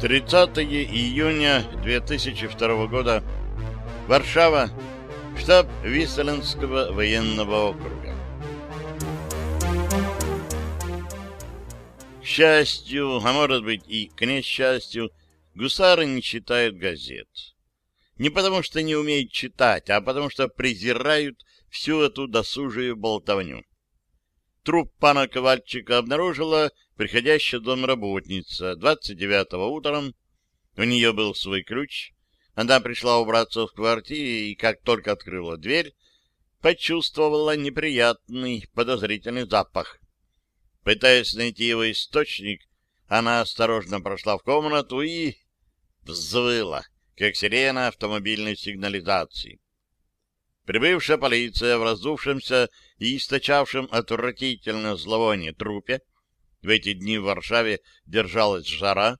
30 июня 2002 года. Варшава. Штаб Висселенского военного округа. К счастью, а может быть и к несчастью, гусары не читают газет. Не потому что не умеют читать, а потому что презирают всю эту досужую болтовню. Труп пана Ковальчика обнаружила приходящая домработница. 29-го утром у нее был свой ключ. Она пришла убраться в квартире и, как только открыла дверь, почувствовала неприятный подозрительный запах. Пытаясь найти его источник, она осторожно прошла в комнату и взвыла, как сирена автомобильной сигнализации. Прибывшая полиция в раздувшемся и источавшем отвратительное зловоние трупе в эти дни в Варшаве держалась жара,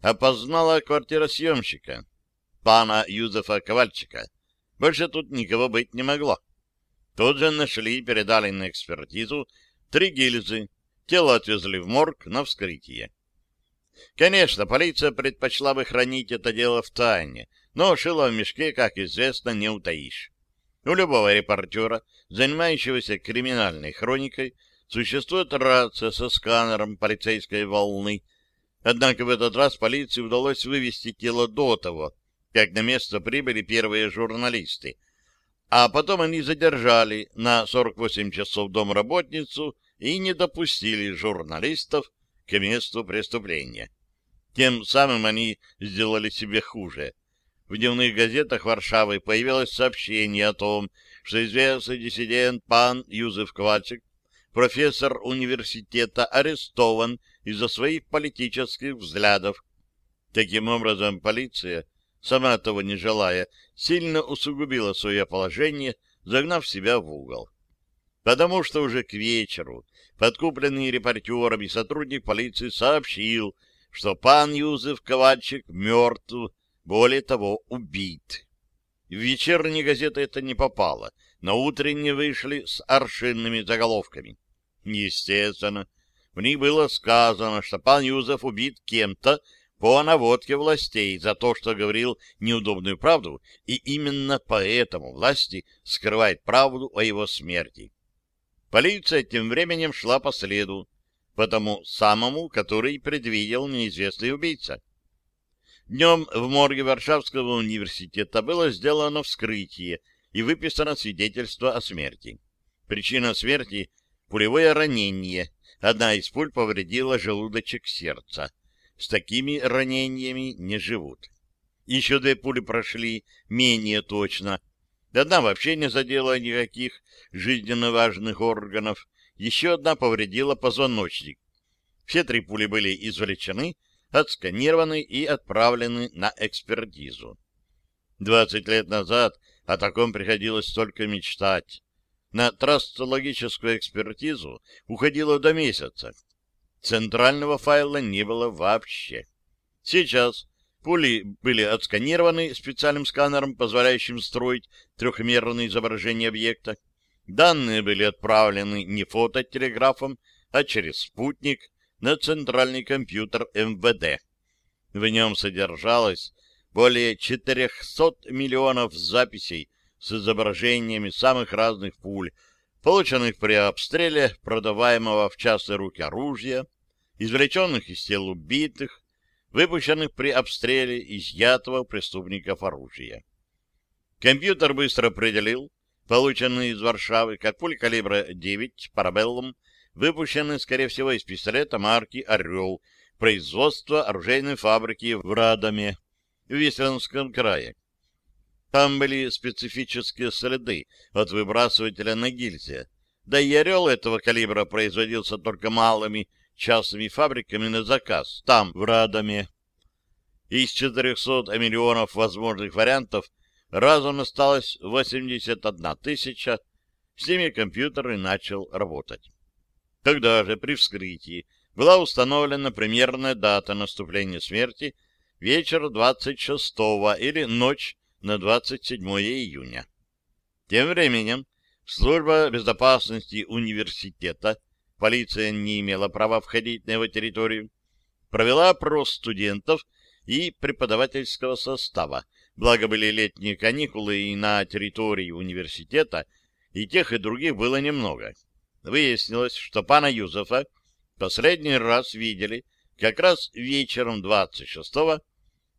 опознала квартиросъемщика, пана Юзефа Ковальчика. Больше тут никого быть не могло. Тут же нашли и передали на экспертизу три гильзы. Тело отвезли в морг на вскрытие. Конечно, полиция предпочла бы хранить это дело в тайне, но шило в мешке, как известно, не утаишь. У любого репортера, занимающегося криминальной хроникой, существует рация со сканером полицейской волны. Однако в этот раз полиции удалось вывести тело до того, как на место прибыли первые журналисты. А потом они задержали на 48 часов домработницу и не допустили журналистов к месту преступления. Тем самым они сделали себе хуже. В дневных газетах Варшавы появилось сообщение о том, что известный диссидент пан Юзеф Ковальчик, профессор университета, арестован из-за своих политических взглядов. Таким образом, полиция, сама того не желая, сильно усугубила свое положение, загнав себя в угол. Потому что уже к вечеру подкупленный репортером и сотрудник полиции сообщил, что пан Юзеф Ковальчик мертв, более того, убит. В вечерние газеты это не попало, но утренние вышли с аршинными заголовками. Естественно, в них было сказано, что пан Юзеф убит кем-то по наводке властей за то, что говорил неудобную правду, и именно поэтому власти скрывают правду о его смерти. Полиция тем временем шла по следу, по тому самому, который предвидел неизвестный убийца. Днем в морге Варшавского университета было сделано вскрытие и выписано свидетельство о смерти. Причина смерти — пулевое ранение. Одна из пуль повредила желудочек сердца. С такими ранениями не живут. Еще две пули прошли менее точно. Одна вообще не задела никаких жизненно важных органов. Еще одна повредила позвоночник. Все три пули были извлечены, отсканированы и отправлены на экспертизу. Двадцать лет назад о таком приходилось только мечтать. На трастологическую экспертизу уходило до месяца. Центрального файла не было вообще. Сейчас пули были отсканированы специальным сканером, позволяющим строить трехмерное изображение объекта. Данные были отправлены не фототелеграфом, а через спутник на центральный компьютер МВД. В нем содержалось более 400 миллионов записей с изображениями самых разных пуль, полученных при обстреле продаваемого в частные руки оружия, извлеченных из тел убитых, выпущенных при обстреле изъятого преступников оружия. Компьютер быстро определил полученные из Варшавы как пули калибра 9 парабеллум выпущены, скорее всего, из пистолета марки «Орел» производства оружейной фабрики в Радоме, в Висленском крае. Там были специфические следы от выбрасывателя на гильзе. Да и «Орел» этого калибра производился только малыми частными фабриками на заказ, там, в Радоме. Из 400 миллионов возможных вариантов разом осталось 81 тысяча, с ними компьютер и начал работать. Тогда же при вскрытии была установлена примерная дата наступления смерти вечер 26 или ночь на 27 июня. Тем временем служба безопасности университета, полиция не имела права входить на его территорию, провела опрос студентов и преподавательского состава, благо были летние каникулы и на территории университета, и тех и других было немного. Выяснилось, что пана Юзефа последний раз видели как раз вечером 26-го.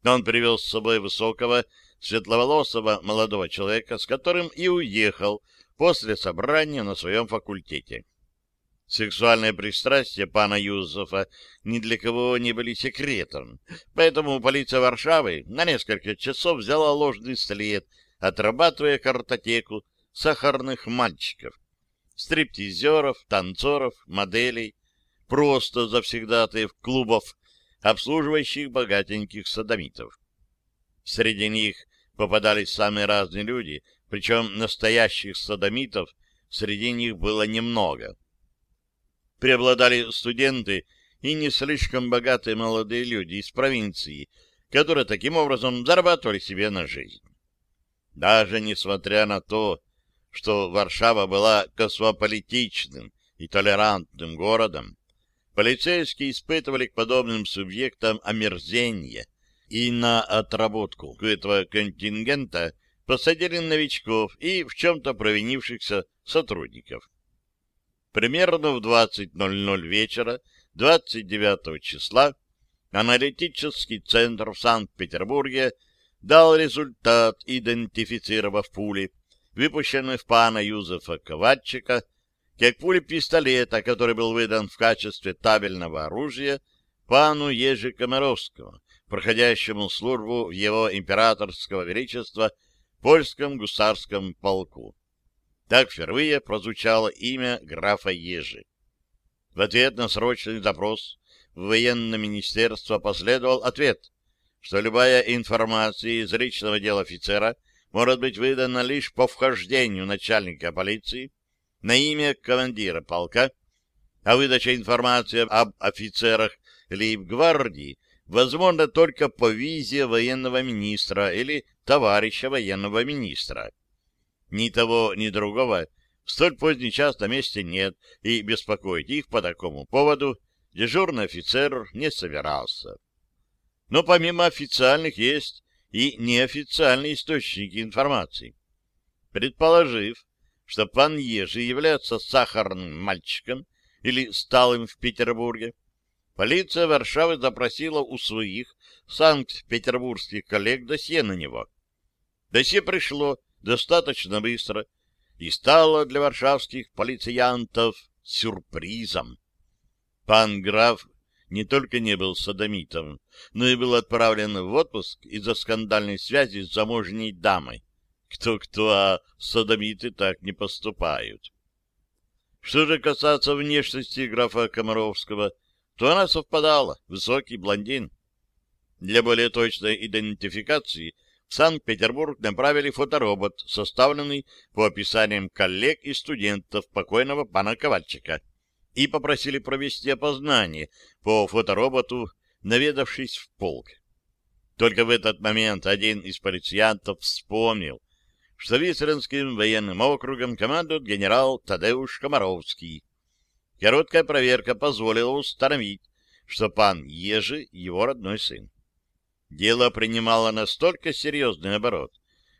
Он привел с собой высокого, светловолосого молодого человека, с которым и уехал после собрания на своем факультете. Сексуальные пристрастия пана Юзефа ни для кого не были секретом, поэтому полиция Варшавы на несколько часов взяла ложный след, отрабатывая картотеку сахарных мальчиков, стриптизеров, танцоров, моделей, просто завсегдатаев клубов, обслуживающих богатеньких садомитов. Среди них попадались самые разные люди, причем настоящих садомитов среди них было немного. Преобладали студенты и не слишком богатые молодые люди из провинции, которые таким образом зарабатывали себе на жизнь. Даже несмотря на то, что Варшава была космополитичным и толерантным городом, полицейские испытывали к подобным субъектам омерзение, и на отработку этого контингента посадили новичков и в чем-то провинившихся сотрудников. Примерно в 20.00 вечера 29 числа аналитический центр в Санкт-Петербурге дал результат, идентифицировав пули, выпущенные в пана Юзефа Ковальчика, как пули пистолета, который был выдан в качестве табельного оружия пану Ежи Комаровскому, проходящему службу в его императорского величества польском гусарском полку. Так впервые прозвучало имя графа Ежи. В ответ на срочный запрос в военное министерство последовал ответ, что любая информация из личного дела офицера может быть выдана лишь по вхождению начальника полиции на имя командира полка, а выдача информации об офицерах лейб-гвардии возможно только по визе военного министра или товарища военного министра. Ни того, ни другого в столь поздний час на месте нет, и беспокоить их по такому поводу дежурный офицер не собирался. Но помимо официальных есть и неофициальные источники информации. Предположив, что пан Ежи является сахарным мальчиком или стал им в Петербурге, полиция Варшавы запросила у своих санкт-петербургских коллег досье на него. Досье пришло достаточно быстро и стало для варшавских полициянтов сюрпризом. Пан граф не только не был садомитом, но и был отправлен в отпуск из-за скандальной связи с замужней дамой. Кто-кто, а садомиты так не поступают. Что же касается внешности графа Комаровского, то она совпадала, высокий блондин. Для более точной идентификации в Санкт-Петербург направили фоторобот, составленный по описаниям коллег и студентов покойного пана Ковальчика, и попросили провести опознание по фотороботу, наведавшись в полк. Только в этот момент один из полициянтов вспомнил, что Висленским военным округом командует генерал Тадеуш Комаровский. Короткая проверка позволила установить, что пан Ежи — его родной сын. Дело принимало настолько серьезный оборот,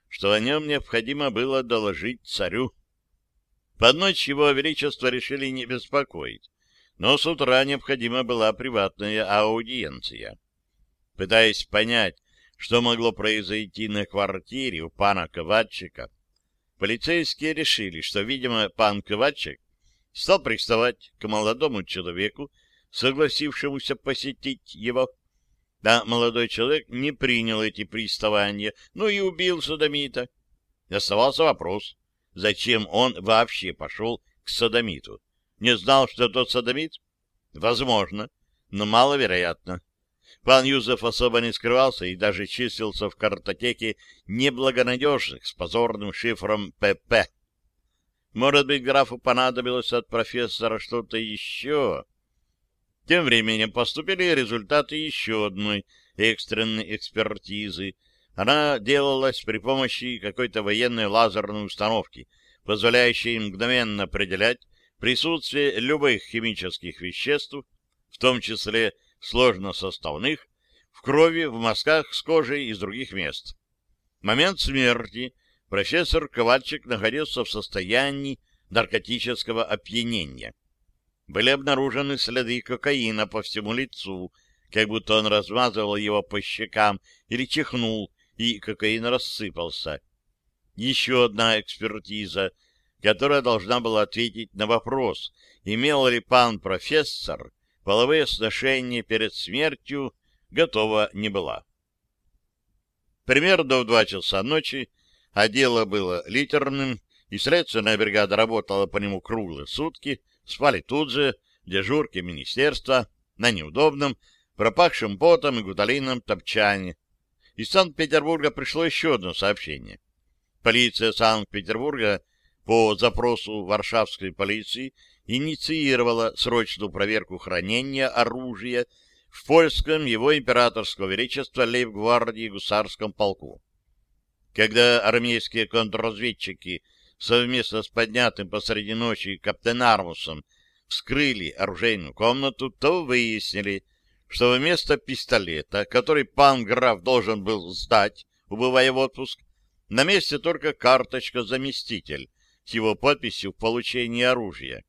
что о нем необходимо было доложить царю. Под ночь его величество решили не беспокоить, но с утра необходима была приватная аудиенция. Пытаясь понять, что могло произойти на квартире у пана Ковальчика, полицейские решили, что, видимо, пан Ковальчик стал приставать к молодому человеку, согласившемуся посетить его. Да, молодой человек не принял эти приставания, ну и убил садомита. Оставался вопрос, зачем он вообще пошел к садомиту? Не знал, что тот садомит? Возможно, но маловероятно. Пан Юзеф особо не скрывался и даже числился в картотеке неблагонадежных с позорным шифром ПП. Может быть, графу понадобилось от профессора что-то еще? Тем временем поступили результаты еще одной экстренной экспертизы. Она делалась при помощи какой-то военной лазерной установки, позволяющей мгновенно определять присутствие любых химических веществ, в том числе сложносоставных, в крови, в мазках с кожей из других мест. В момент смерти профессор Ковальчик находился в состоянии наркотического опьянения. Были обнаружены следы кокаина по всему лицу, как будто он размазывал его по щекам или чихнул, и кокаин рассыпался. Еще одна экспертиза, которая должна была ответить на вопрос, имел ли пан профессор половые сношения перед смертью, готова не была. Примерно в два часа ночи, а дело было литерным, и следственная бригада работала по нему круглые сутки, спали тут же, дежурки министерства, на неудобном, пропахшем потом и гуталином топчане. Из Санкт-Петербурга пришло еще одно сообщение. Полиция Санкт-Петербурга по запросу варшавской полиции инициировала срочную проверку хранения оружия в польском его императорского величества лейб-гвардии гусарском полку. Когда армейские контрразведчики совместно с поднятым посреди ночи каптенармусом вскрыли оружейную комнату, то выяснили, что вместо пистолета, который пан граф должен был сдать, убывая в отпуск, на месте только карточка-заместитель с его подписью в получении оружия.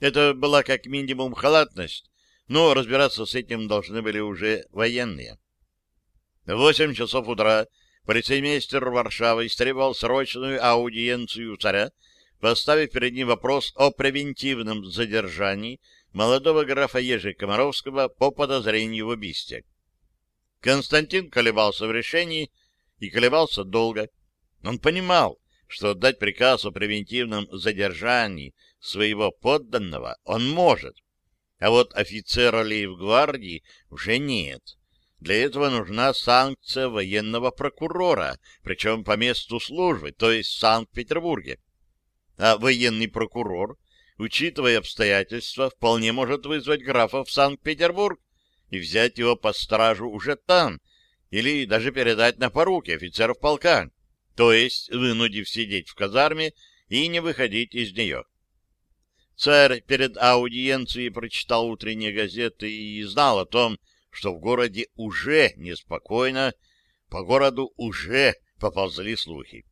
Это была как минимум халатность, но разбираться с этим должны были уже военные. В восемь часов утра полицеймейстер Варшавы истребовал срочную аудиенцию царя, поставив перед ним вопрос о превентивном задержании молодого графа Ежи Комаровского по подозрению в убийстве. Константин колебался в решении и колебался долго. Он понимал, что отдать приказ о превентивном задержании своего подданного он может, а вот офицера лейб-гвардии уже нет. Для этого нужна санкция военного прокурора, причем по месту службы, то есть в Санкт-Петербурге. А военный прокурор, учитывая обстоятельства, вполне может вызвать графа в Санкт-Петербург и взять его по стражу уже там, или даже передать на поруки офицеров полка, то есть вынудив сидеть в казарме и не выходить из нее. Царь перед аудиенцией прочитал утренние газеты и знал о том, что в городе уже неспокойно, по городу уже поползли слухи.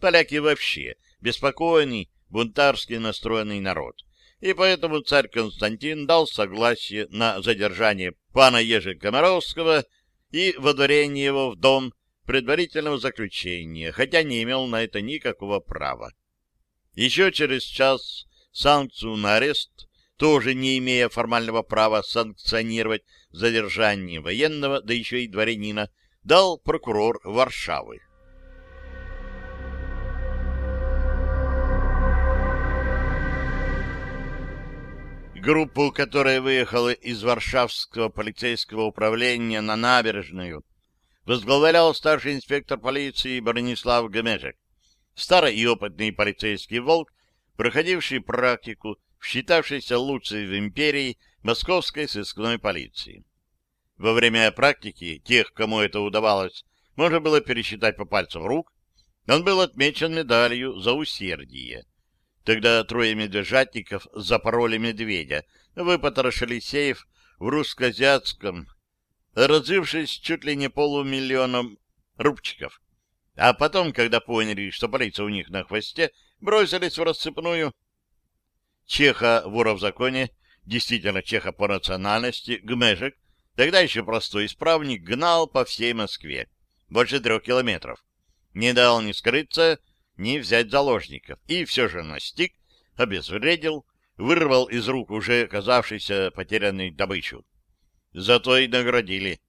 Поляки вообще беспокойный, бунтарский настроенный народ, и поэтому царь Константин дал согласие на задержание пана Ежи Комаровского и водворение его в дом предварительного заключения, хотя не имел на это никакого права. Еще через час санкцию на арест, тоже не имея формального права санкционировать задержание военного, да еще и дворянина, дал прокурор Варшавы. Группу, которая выехала из Варшавского полицейского управления на набережную, возглавлял старший инспектор полиции Бронислав Гемежек. Старый и опытный полицейский волк проходивший практику в считавшейся лучшей в империи московской сыскной полиции. Во время практики тех, кому это удавалось, можно было пересчитать по пальцам рук, он был отмечен медалью за усердие. Тогда трое медвежатников запороли медведя, выпотрошили сейф в русско-азиатском, разывшись чуть ли не полумиллионом рубчиков. А потом, когда поняли, что полиция у них на хвосте, бросились в рассыпную. Чеха, вора в законе, действительно чеха по национальности, Гмежик, тогда еще простой исправник, гнал по всей Москве. Больше трех километров. Не дал ни скрыться, ни взять заложников. И все же настиг, обезвредил, вырвал из рук уже оказавшейся потерянной добычу. Зато и наградили.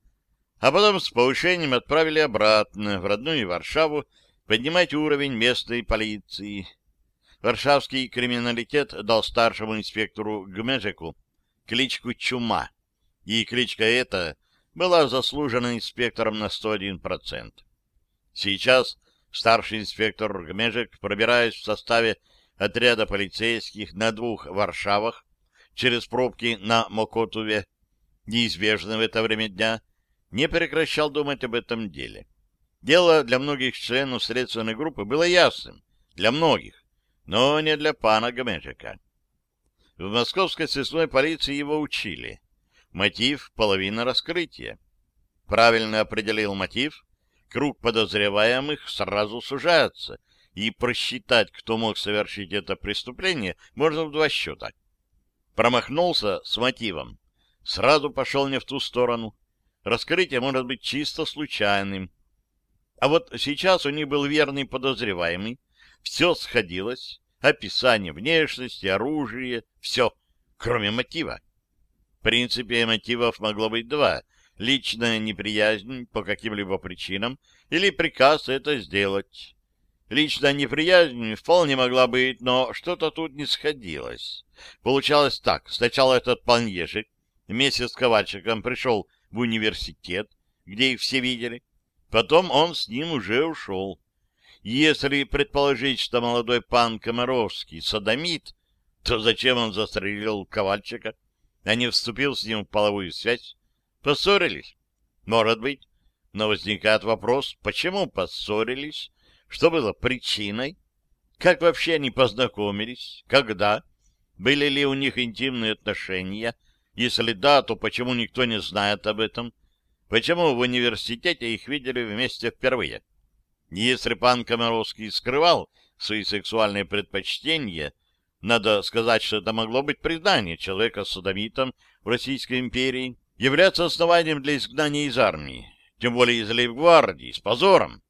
А потом с повышением отправили обратно в родную Варшаву поднимать уровень местной полиции. Варшавский криминалитет дал старшему инспектору Гмежику кличку Чума, и кличка эта была заслужена инспектором на 101%. Сейчас старший инспектор Гмежик, пробираясь в составе отряда полицейских на двух Варшавах через пробки на Мокотуве, неизбежно в это время дня, не прекращал думать об этом деле. Дело для многих членов следственной группы было ясным. Для многих но не для пана Гомежика. В московской сыскной полиции его учили. Мотив — половина раскрытия. правильно определил мотив, круг подозреваемых сразу сужается, и просчитать, кто мог совершить это преступление, можно в два счета. Промахнулся с мотивом. Сразу пошел не в ту сторону. Раскрытие может быть чисто случайным. А вот сейчас у них был верный подозреваемый. Все сходилось. Описание внешности, оружие, все, кроме мотива. В принципе, мотивов могло быть два. Личная неприязнь по каким-либо причинам или приказ это сделать. Личная неприязнь вполне могла быть, но что-то тут не сходилось. Получалось так. Сначала этот планежик вместе с Ковальчиком пришел в университет, где их все видели. Потом он с ним уже ушел. Если предположить, что молодой пан Комаровский садомит, то зачем он застрелил Ковальчика, а не вступил с ним в половую связь? Поссорились? Может быть. Но возникает вопрос, почему поссорились? Что было причиной? Как вообще они познакомились? Когда? Были ли у них интимные отношения? Если да, то почему никто не знает об этом? Почему в университете их видели вместе впервые? Если пан Комаровский скрывал свои сексуальные предпочтения, надо сказать, что это могло быть признание человека с садомитом в Российской империи, являться основанием для изгнания из армии, тем более из лейбгвардии, с позором.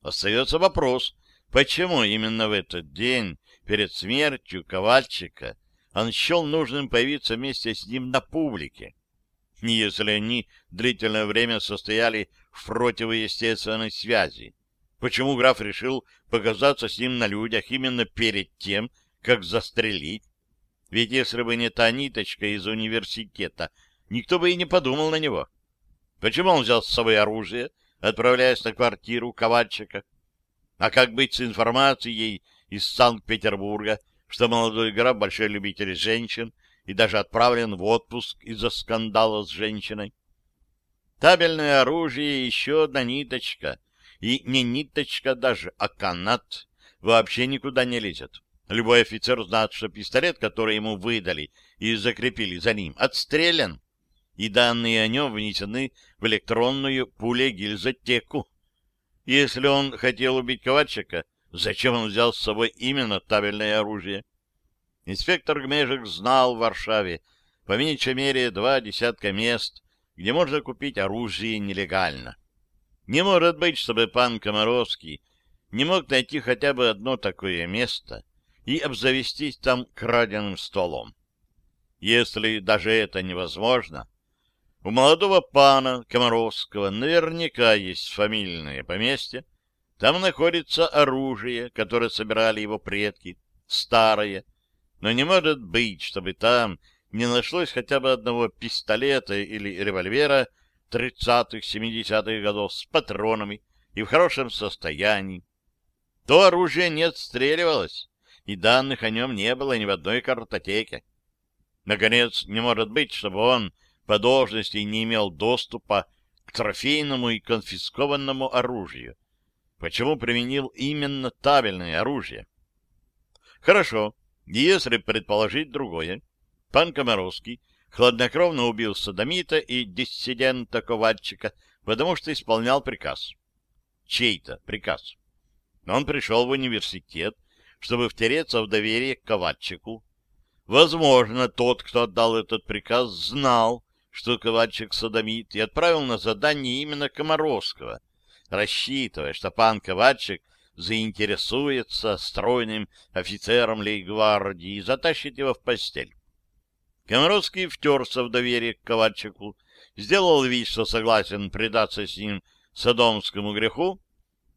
Остается вопрос, почему именно в этот день, перед смертью Ковальчика, он счел нужным появиться вместе с ним на публике, если они длительное время состояли в противоестественной связи. Почему граф решил показаться с ним на людях именно перед тем, как застрелить? Ведь если бы не та ниточка из университета, никто бы и не подумал на него. Почему он взял с собой оружие, отправляясь на квартиру Ковальчика. А как быть с информацией из Санкт-Петербурга, что молодой граф большой любитель женщин и даже отправлен в отпуск из-за скандала с женщиной? Табельное оружие — еще одна ниточка. И не ниточка даже, а канат. Вообще никуда не лезет. Любой офицер знает, что пистолет, который ему выдали и закрепили за ним, отстрелян и данные о нем внесены в электронную пулегильзотеку. Если он хотел убить Ковальчика, зачем он взял с собой именно табельное оружие? Инспектор Гмежик знал в Варшаве по меньшей мере два десятка мест, где можно купить оружие нелегально. Не может быть, чтобы пан Комаровский не мог найти хотя бы одно такое место и обзавестись там краденым столом. Если даже это невозможно, у молодого пана Комаровского наверняка есть фамильное поместье. Там находится оружие, которое собирали его предки, старое. Но не может быть, чтобы там не нашлось хотя бы одного пистолета или револьвера 30-70-х годов с патронами и в хорошем состоянии. То оружие не отстреливалось, и данных о нем не было ни в одной картотеке. Наконец, не может быть, чтобы он по должности не имел доступа к трофейному и конфискованному оружию. Почему применил именно табельное оружие? Хорошо, если предположить другое. Пан Комаровский хладнокровно убил садомита и диссидента Ковальчика, потому что исполнял приказ. Чей-то приказ. Он пришел в университет, чтобы втереться в доверие к Ковальчику. Возможно, тот, кто отдал этот приказ, знал, что Ковальчик садомит, и отправил на задание именно Комаровского, рассчитывая, что пан Ковальчик заинтересуется стройным офицером лейгвардии и затащит его в постель. Комаровский втерся в доверие к Ковальчику, сделал вид, что согласен предаться с ним садомскому греху,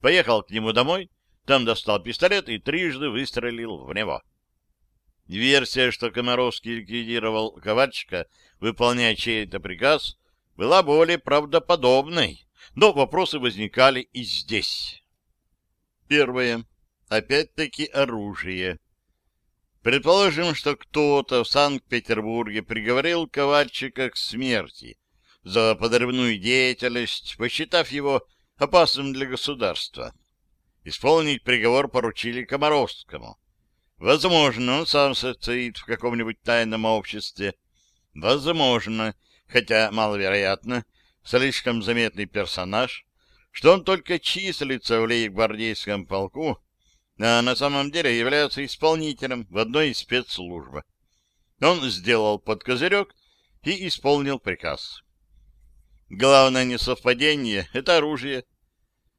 поехал к нему домой, там достал пистолет и трижды выстрелил в него. Версия, что Комаровский ликвидировал Ковальчика, выполняя чей-то приказ, была более правдоподобной, но вопросы возникали и здесь. Первое. Опять-таки оружие. Предположим, что кто-то в Санкт-Петербурге приговорил Ковальчика к смерти за подрывную деятельность, посчитав его опасным для государства. Исполнить приговор поручили Комаровскому. Возможно, он сам состоит в каком-нибудь тайном обществе. Возможно, хотя маловероятно, слишком заметный персонаж, что он только числится в лейб-гвардейском полку, а на самом деле является исполнителем в одной из спецслужб. Он сделал под козырек и исполнил приказ. Главное несовпадение — это оружие.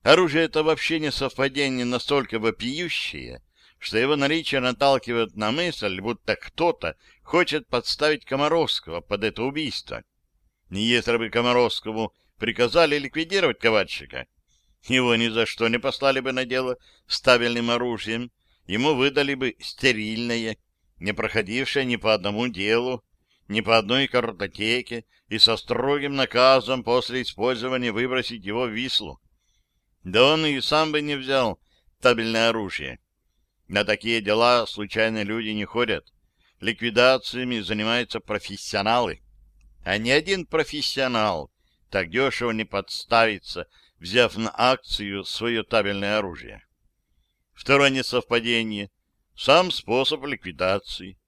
Оружие — это вообще не совпадение настолько вопиющее, что его наличие наталкивает на мысль, будто кто-то хочет подставить Комаровского под это убийство. Если бы Комаровскому приказали ликвидировать ковальщика, его ни за что не послали бы на дело с табельным оружием, ему выдали бы стерильное, не проходившее ни по одному делу, ни по одной картотеке и со строгим наказом после использования выбросить его в Вислу. Да он и сам бы не взял табельное оружие. На такие дела случайные люди не ходят. Ликвидациями занимаются профессионалы. А ни один профессионал так дешево не подставится, взяв на акцию свое табельное оружие. Второе несовпадение — сам способ ликвидации.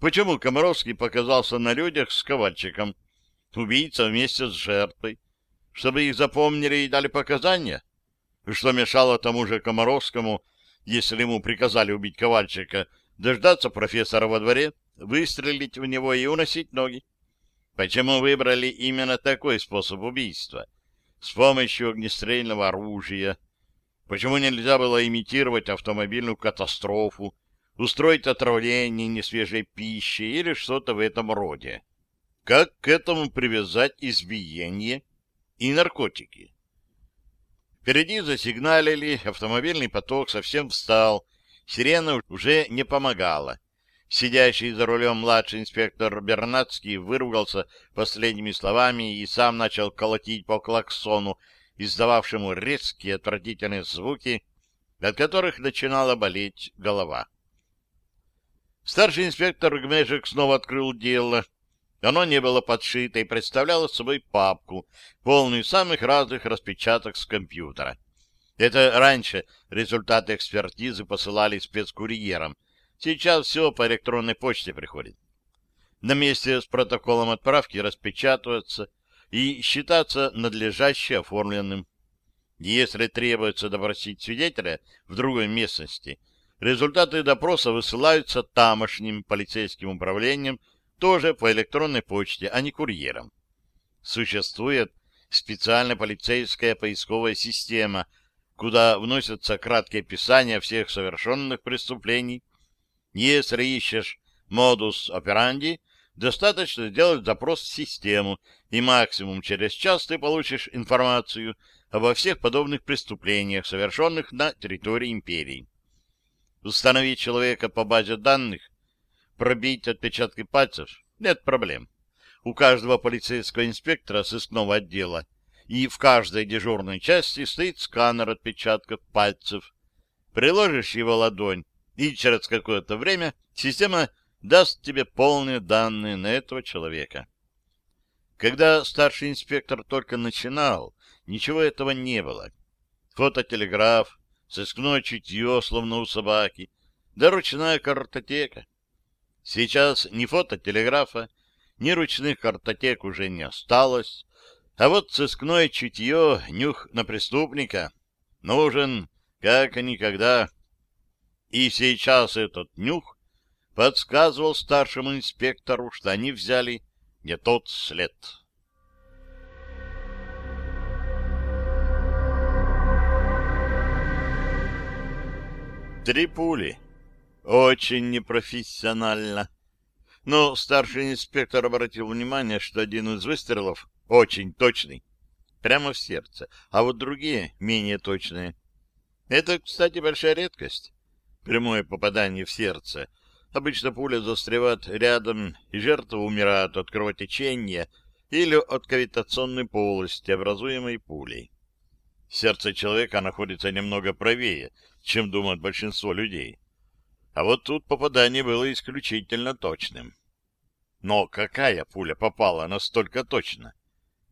Почему Комаровский показался на людях с ковальчиком, убийца вместе с жертвой, чтобы их запомнили и дали показания? Что мешало тому же Комаровскому, если ему приказали убить ковальчика, дождаться профессора во дворе, выстрелить в него и уносить ноги? Почему выбрали именно такой способ убийства? С помощью огнестрельного оружия. Почему нельзя было имитировать автомобильную катастрофу, устроить отравление несвежей пищи или что-то в этом роде. Как к этому привязать избиение и наркотики? Впереди засигналили, автомобильный поток совсем встал, сирена уже не помогала. Сидящий за рулем младший инспектор Бернацкий выругался последними словами и сам начал колотить по клаксону, издававшему резкие отвратительные звуки, от которых начинала болеть голова. Старший инспектор Гмежик снова открыл дело. Оно не было подшито и представляло собой папку, полную самых разных распечаток с компьютера. Это раньше результаты экспертизы посылали спецкурьерам. Сейчас все по электронной почте приходит. На месте с протоколом отправки распечатываться и считаться надлежаще оформленным. Если требуется допросить свидетеля в другой местности — Результаты допроса высылаются тамошним полицейским управлением тоже по электронной почте, а не курьером. Существует специальная полицейская поисковая система, куда вносятся краткие описания всех совершенных преступлений. Если ищешь модус операнди, достаточно сделать запрос в систему, и максимум через час ты получишь информацию обо всех подобных преступлениях, совершенных на территории империи установить человека по базе данных, пробить отпечатки пальцев — нет проблем. У каждого полицейского инспектора сыскного отдела и в каждой дежурной части стоит сканер отпечатков пальцев. Приложишь его ладонь, и через какое-то время система даст тебе полные данные на этого человека. Когда старший инспектор только начинал, ничего этого не было. Фототелеграф, сыскное чутье, словно у собаки, да ручная картотека. Сейчас ни фототелеграфа, ни ручных картотек уже не осталось, а вот сыскное чутье, нюх на преступника, нужен как никогда. И сейчас этот нюх подсказывал старшему инспектору, что они взяли не тот след. Три пули. Очень непрофессионально. Но старший инспектор обратил внимание, что один из выстрелов очень точный, прямо в сердце, а вот другие менее точные. Это, кстати, большая редкость. Прямое попадание в сердце. Обычно пуля застревает рядом, и жертва умирает от кровотечения или от кавитационной полости, образуемой пулей. Сердце человека находится немного правее, чем думает большинство людей. А вот тут попадание было исключительно точным. Но какая пуля попала настолько точно?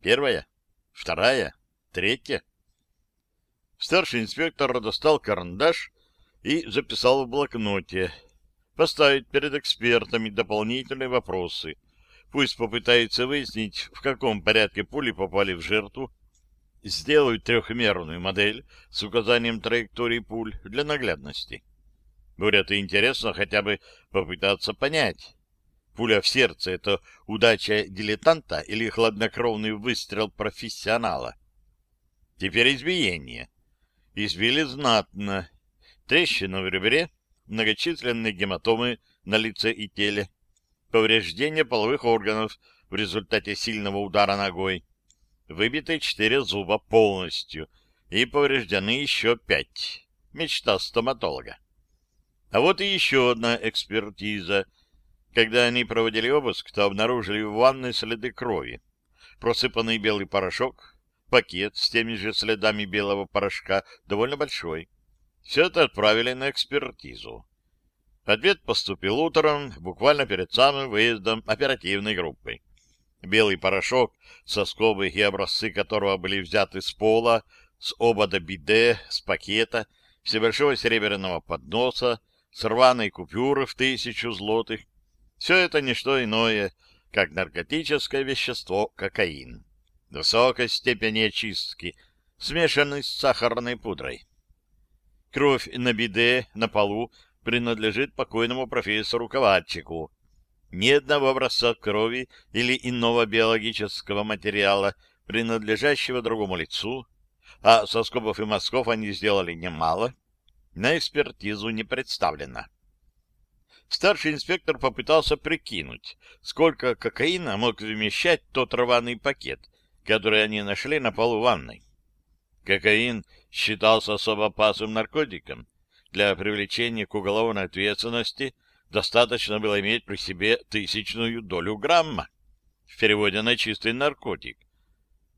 Первая? Вторая? Третья? Старший инспектор достал карандаш и записал в блокноте. Поставить перед экспертами дополнительные вопросы. Пусть попытается выяснить, в каком порядке пули попали в жертву. Сделают трехмерную модель с указанием траектории пуль для наглядности. Будет интересно хотя бы попытаться понять, пуля в сердце — это удача дилетанта или хладнокровный выстрел профессионала. Теперь избиение. Избили знатно. Трещина в ребре, многочисленные гематомы на лице и теле, повреждение половых органов в результате сильного удара ногой, выбиты четыре зуба полностью и повреждены еще пять. Мечта стоматолога. А вот и еще одна экспертиза. Когда они проводили обыск, то обнаружили в ванной следы крови, просыпанный белый порошок, пакет с теми же следами белого порошка, довольно большой. Все это отправили на экспертизу. Ответ поступил утром, буквально перед самым выездом оперативной группы. Белый порошок, соскобы и образцы которого были взяты с пола, с обода биде, с пакета, с небольшого серебряного подноса, с рваной купюры в тысячу злотых. Все это не что иное, как наркотическое вещество кокаин. Высокой степени очистки, смешанный с сахарной пудрой. Кровь на биде, на полу, принадлежит покойному профессору Ковальчику. Ни одного образца крови или иного биологического материала, принадлежащего другому лицу, а соскобов и мазков они сделали немало, на экспертизу не представлено. Старший инспектор попытался прикинуть, сколько кокаина мог вмещать тот рваный пакет, который они нашли на полу ванной. Кокаин считался особо опасным наркотиком. Для привлечения к уголовной ответственности достаточно было иметь при себе тысячную долю грамма, в переводе на чистый наркотик.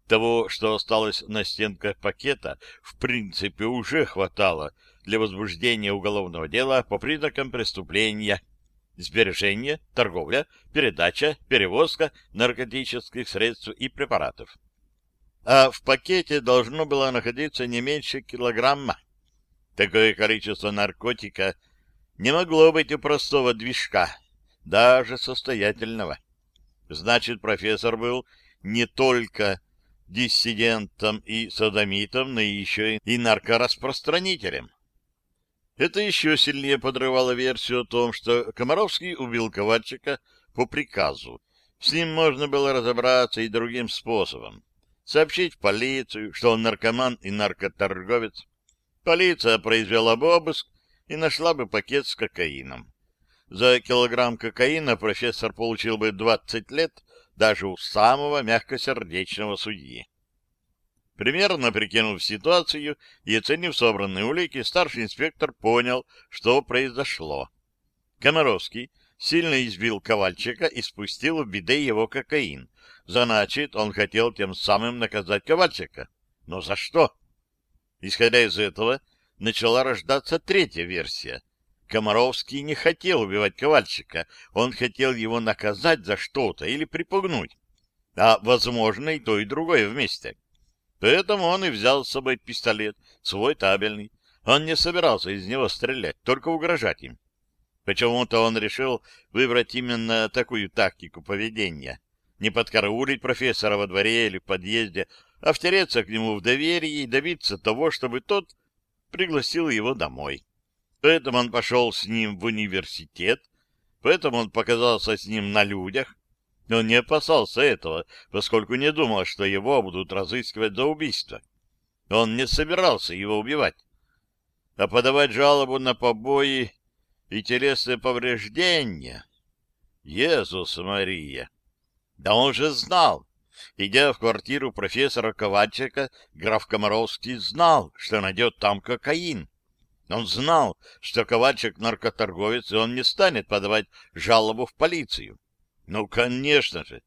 Того, что осталось на стенках пакета, в принципе уже хватало для возбуждения уголовного дела по признакам преступления сбережение, торговля, передача, перевозка наркотических средств и препаратов. А в пакете должно было находиться не меньше килограмма. Такое количество наркотика не могло быть у простого движка, даже состоятельного. Значит, профессор был не только диссидентом и садомитом, но еще и наркораспространителем. Это еще сильнее подрывало версию о том, что Комаровский убил Ковальчика по приказу. С ним можно было разобраться и другим способом. Сообщить в полицию, что он наркоман и наркоторговец. Полиция произвела бы обыск и нашла бы пакет с кокаином. За килограмм кокаина профессор получил бы 20 лет даже у самого мягкосердечного судьи. Примерно прикинув ситуацию и оценив собранные улики, старший инспектор понял, что произошло. Комаровский сильно избил Ковальчика и спустил в биде его кокаин. Значит, он хотел тем самым наказать Ковальчика. Но за что? Исходя из этого, начала рождаться третья версия. Комаровский не хотел убивать Ковальчика, он хотел его наказать за что-то или припугнуть. А, возможно, и то, и другое вместе. Поэтому он и взял с собой пистолет, свой табельный. Он не собирался из него стрелять, только угрожать им. Почему-то он решил выбрать именно такую тактику поведения. Не подкараулить профессора во дворе или в подъезде, а втереться к нему в доверие и добиться того, чтобы тот пригласил его домой. Поэтому он пошел с ним в университет, поэтому он показался с ним на людях, он не опасался этого, поскольку не думал, что его будут разыскивать за убийство. Он не собирался его убивать. А подавать жалобу на побои и телесные повреждения... Иисус Мария! Да он же знал! Идя в квартиру профессора Ковальчика, граф Комаровский знал, что найдет там кокаин. Он знал, что Ковальчик наркоторговец, и он не станет подавать жалобу в полицию. Ну, конечно же.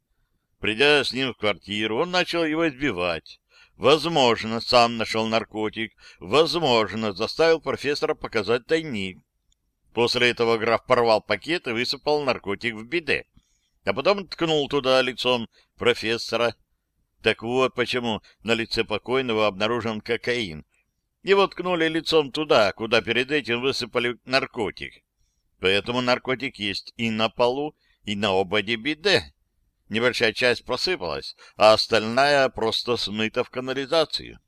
Придя с ним в квартиру, он начал его избивать. Возможно, сам нашел наркотик, возможно, заставил профессора показать тайник. После этого граф порвал пакет и высыпал наркотик в биде, а потом ткнул туда лицом профессора. Так вот почему на лице покойного обнаружен кокаин. Его ткнули лицом туда, куда перед этим высыпали наркотик. Поэтому наркотик есть и на полу, и на ободе биде. Небольшая часть просыпалась, а остальная просто смыта в канализацию.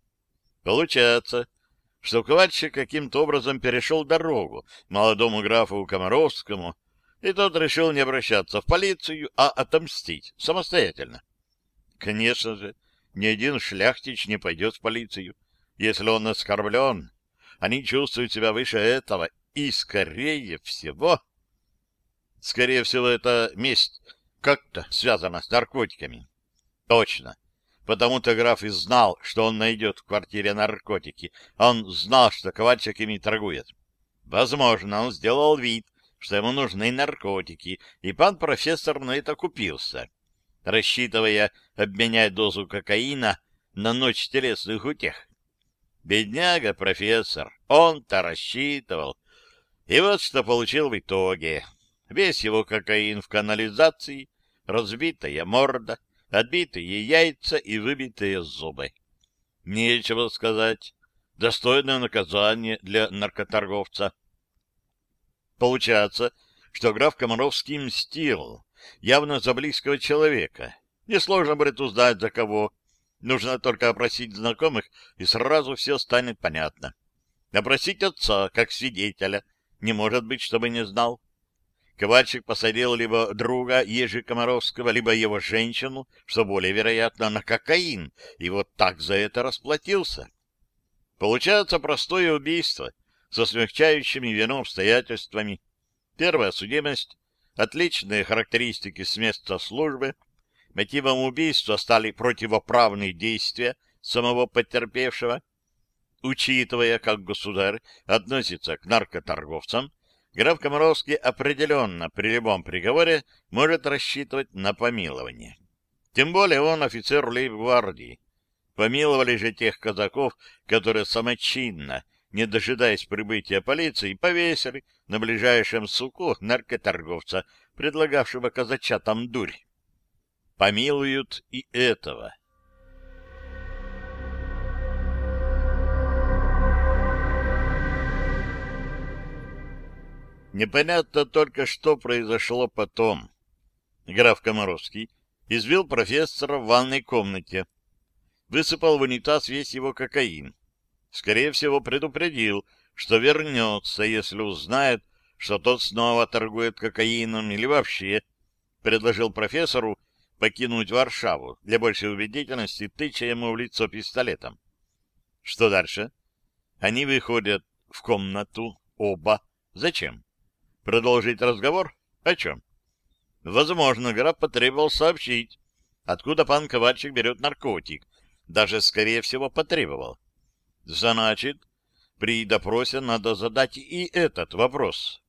Получается, что ковальчик каким-то образом перешел дорогу молодому графу Комаровскому, и тот решил не обращаться в полицию, а отомстить самостоятельно. Конечно же, ни один шляхтич не пойдет в полицию, если он оскорблен. Они чувствуют себя выше этого, и, скорее всего... Скорее всего, это месть как-то связана с наркотиками. Точно. Потому-то граф и знал, что он найдет в квартире наркотики. Он знал, что Ковальчик ими торгует. Возможно, он сделал вид, что ему нужны наркотики, и пан профессор на это купился, рассчитывая обменять дозу кокаина на ночь телесных утех. Бедняга профессор, он-то рассчитывал. И вот что получил в итоге. Весь его кокаин в канализации, разбитая морда, отбитые яйца и выбитые зубы. Нечего сказать. Достойное наказание для наркоторговца. Получается, что граф Комаровский мстил, явно за близкого человека. Несложно будет узнать, за кого. Нужно только опросить знакомых, и сразу все станет понятно. Опросить отца, как свидетеля, не может быть, чтобы не знал. Ковальчик посадил либо друга Ежи Комаровского, либо его женщину, что более вероятно, на кокаин, и вот так за это расплатился. Получается простое убийство со смягчающими вину обстоятельствами. Первая судимость, отличные характеристики с места службы, мотивом убийства стали противоправные действия самого потерпевшего. Учитывая, как государь относится к наркоторговцам, граф Комаровский определенно при любом приговоре может рассчитывать на помилование. Тем более он офицер лейб-гвардии. Помиловали же тех казаков, которые самочинно, не дожидаясь прибытия полиции, повесили на ближайшем суку наркоторговца, предлагавшего казачатам дурь. Помилуют и этого. Непонятно только, что произошло потом. Граф Комаровский извел профессора в ванной комнате, высыпал в унитаз весь его кокаин. Скорее всего, предупредил, что вернется, если узнает, что тот снова торгует кокаином или вообще предложил профессору покинуть Варшаву для большей убедительности, тыча ему в лицо пистолетом. Что дальше? Они выходят в комнату, оба. Зачем? Продолжить разговор? О чем? Возможно, граф потребовал сообщить, откуда пан Ковальчик берет наркотик. Даже, скорее всего, потребовал. Значит, при допросе надо задать и этот вопрос.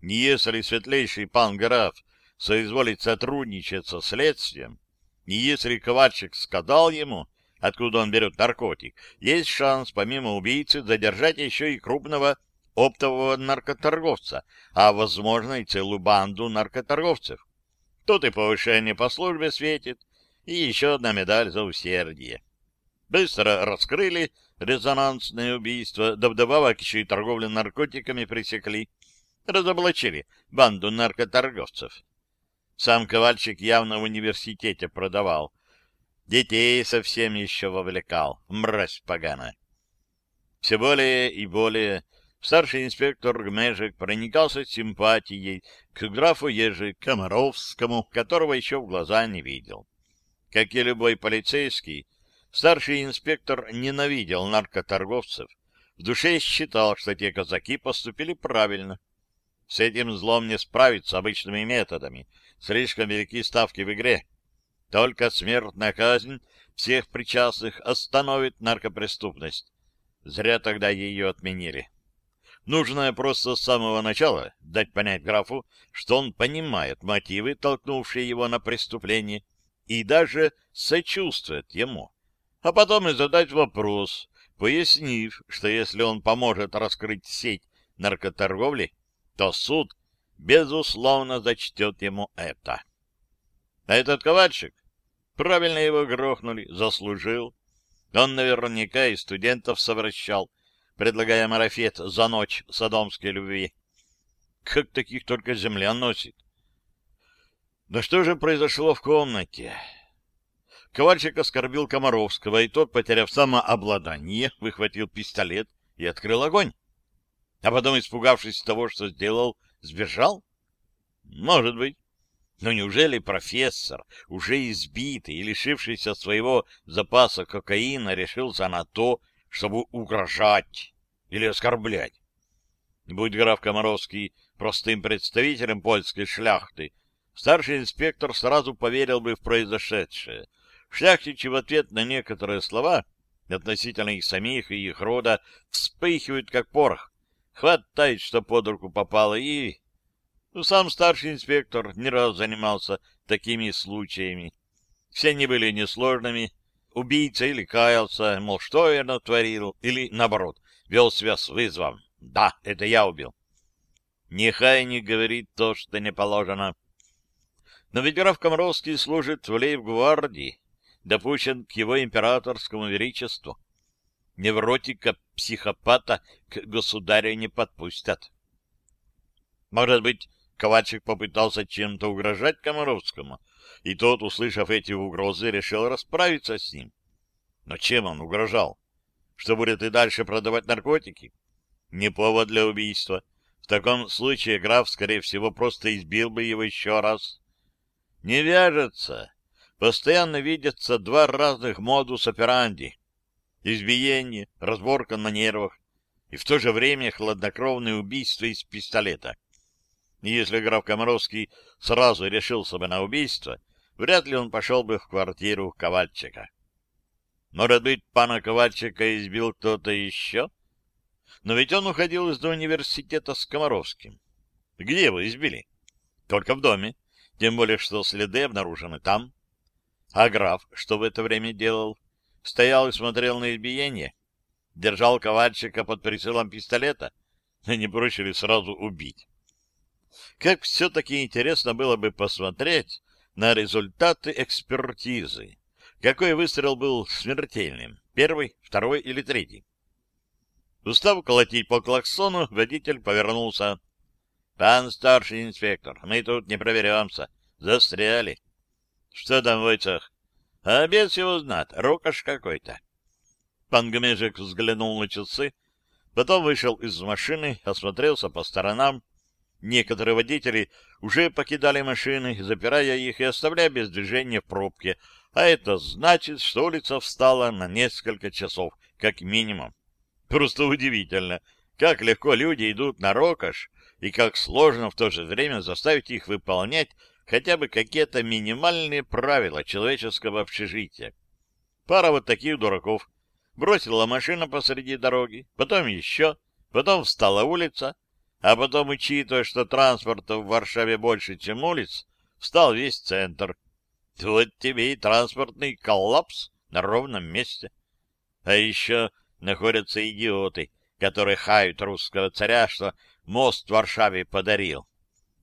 Если светлейший пан граф соизволит сотрудничать со следствием, если Ковальчик сказал ему, откуда он берет наркотик, есть шанс, помимо убийцы, задержать еще и крупного оптового наркоторговца, а, возможно, и целую банду наркоторговцев. Тут и повышение по службе светит, и еще одна медаль за усердие. Быстро раскрыли резонансное убийство, да вдобавок еще и торговлю наркотиками пресекли. Разоблачили банду наркоторговцев. Сам Ковальчик явно в университете продавал. Детей совсем еще вовлекал. Мразь поганая. Все более и более старший инспектор Гмежик проникался симпатией к графу Ежи Комаровскому, которого еще в глаза не видел. Как и любой полицейский, старший инспектор ненавидел наркоторговцев, в душе считал, что те казаки поступили правильно. С этим злом не справиться обычными методами, слишком велики ставки в игре. Только смертная казнь всех причастных остановит наркопреступность. Зря тогда ее отменили. Нужно просто с самого начала дать понять графу, что он понимает мотивы, толкнувшие его на преступление, и даже сочувствует ему. А потом и задать вопрос, пояснив, что если он поможет раскрыть сеть наркоторговли, то суд, безусловно, зачтет ему это. А этот ковальчик, правильно его грохнули, заслужил. Он наверняка и студентов совращал, предлагая марафет за ночь садомской любви. Как таких только земля носит? Да что же произошло в комнате? Ковальчик оскорбил Комаровского, и тот, потеряв самообладание, выхватил пистолет и открыл огонь. А потом, испугавшись того, что сделал, сбежал? Может быть. Но неужели профессор, уже избитый и лишившийся своего запаса кокаина, решился на то, чтобы угрожать или оскорблять? Будь граф Комаровский простым представителем польской шляхты, старший инспектор сразу поверил бы в произошедшее. Шляхтичи в ответ на некоторые слова относительно их самих и их рода вспыхивают, как порох, хватает, что под руку попало, и ну, сам старший инспектор не раз занимался такими случаями. Все они были несложными. Убийца или каялся, мол, что я натворил, или, наоборот, вел себя с вызовом. Да, это я убил. Нехай не говорит то, что не положено. Но ведь граф Комаровский служит в лейб-гвардии, допущен к его императорскому величеству. Невротика-психопата к государю не подпустят. Может быть, Ковальчик попытался чем-то угрожать Комаровскому, и тот, услышав эти угрозы, решил расправиться с ним. Но чем он угрожал? Что будет и дальше продавать наркотики? Не повод для убийства. В таком случае граф, скорее всего, просто избил бы его еще раз. Не вяжется. Постоянно видятся два разных модус операнди. Избиение, разборка на нервах и в то же время хладнокровное убийство из пистолета. Если граф Комаровский сразу решился бы на убийство, вряд ли он пошел бы в квартиру Ковальчика. Может быть, пана Ковальчика избил кто-то еще? Но ведь он уходил из университета с Комаровским. Где его избили? Только в доме. Тем более, что следы обнаружены там. А граф что в это время делал? Стоял и смотрел на избиение? Держал Ковальчика под прицелом пистолета? Не проще ли сразу убить? Как все-таки интересно было бы посмотреть на результаты экспертизы. Какой выстрел был смертельным? Первый, второй или третий? Устав колотить по клаксону, водитель повернулся. — Пан старший инспектор, мы тут не проверяемся. Застряли. — Что там, Войцах? — А без его знат, рокош какой-то. Пан Гмежик взглянул на часы, потом вышел из машины, осмотрелся по сторонам, Некоторые водители уже покидали машины, запирая их и оставляя без движения в пробке, а это значит, что улица встала на несколько часов, как минимум. Просто удивительно, как легко люди идут на рокош, и как сложно в то же время заставить их выполнять хотя бы какие-то минимальные правила человеческого общежития. Пара вот таких дураков. Бросила машина посреди дороги, потом еще, потом встала улица, а потом, учитывая, что транспорта в Варшаве больше, чем улиц, встал весь центр. Вот тебе и транспортный коллапс на ровном месте. А еще находятся идиоты, которые хают русского царя, что мост в Варшаве подарил.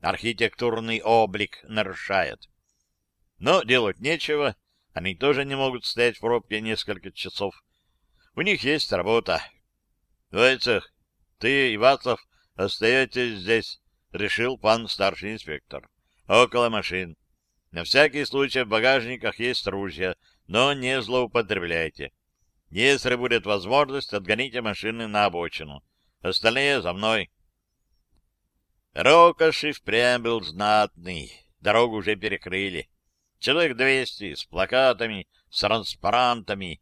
Архитектурный облик нарушает. Но делать нечего, они тоже не могут стоять в пробке несколько часов. У них есть работа. Войцех, ты и Вацлав Остаетесь здесь, — решил пан старший инспектор. Около машин. На всякий случай в багажниках есть ружья, но не злоупотребляйте. Если будет возможность, отгоните машины на обочину. Остальные за мной. Рокоши впрямь был знатный. Дорогу уже перекрыли. Человек двести с плакатами, с транспарантами.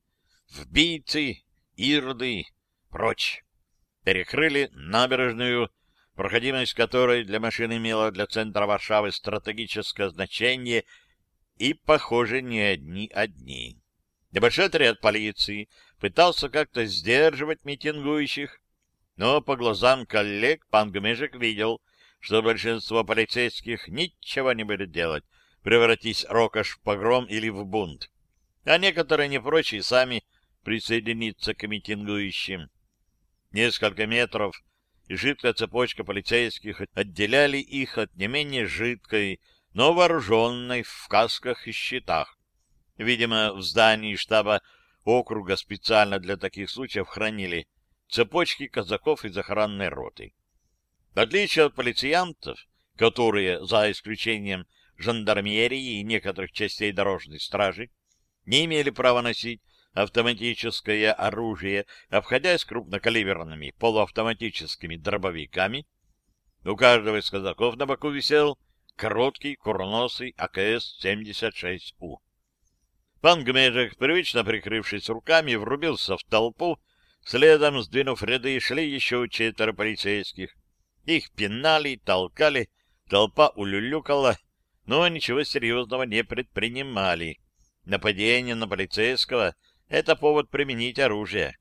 Вбийцы, ирды, прочь перекрыли набережную, проходимость которой для машин имела для центра Варшавы стратегическое значение, и, похоже, не одни одни. Небольшой отряд полиции пытался как-то сдерживать митингующих, но по глазам коллег пан Гмежик видел, что большинство полицейских ничего не будет делать, превратись Рокош в погром или в бунт, а некоторые не прочь и сами присоединиться к митингующим. Несколько метров, и жидкая цепочка полицейских отделяли их от не менее жидкой, но вооруженной в касках и щитах. Видимо, в здании штаба округа специально для таких случаев хранили цепочки казаков из охранной роты. В отличие от полициянтов, которые, за исключением жандармерии и некоторых частей дорожной стражи не имели права носить автоматическое оружие, обходясь крупнокалиберными полуавтоматическими дробовиками. У каждого из казаков на боку висел короткий курносый АКС-76У. Пан Гмежик, привычно прикрывшись руками, врубился в толпу, следом, сдвинув ряды, шли еще четверо полицейских. Их пинали, толкали, толпа улюлюкала, но ничего серьезного не предпринимали. Нападение на полицейского — это повод применить оружие.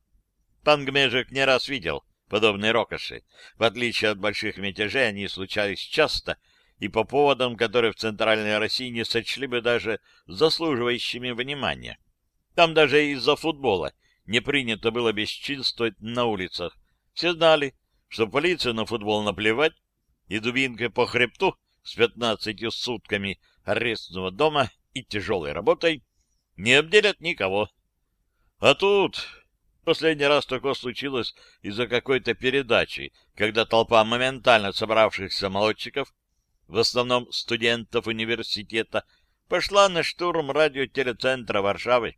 Пан Гмежик не раз видел подобные рокоши. В отличие от больших мятежей, они случались часто и по поводам, которые в Центральной России не сочли бы даже заслуживающими внимания. Там даже из-за футбола не принято было бесчинствовать на улицах. Все знали, что полиция на футбол наплевать, и дубинкой по хребту с пятнадцатью сутками арестного дома и тяжелой работой не обделят никого. А тут последний раз такое случилось из-за какой-то передачи, когда толпа моментально собравшихся молодчиков в основном студентов университета, пошла на штурм радиотелецентра Варшавы.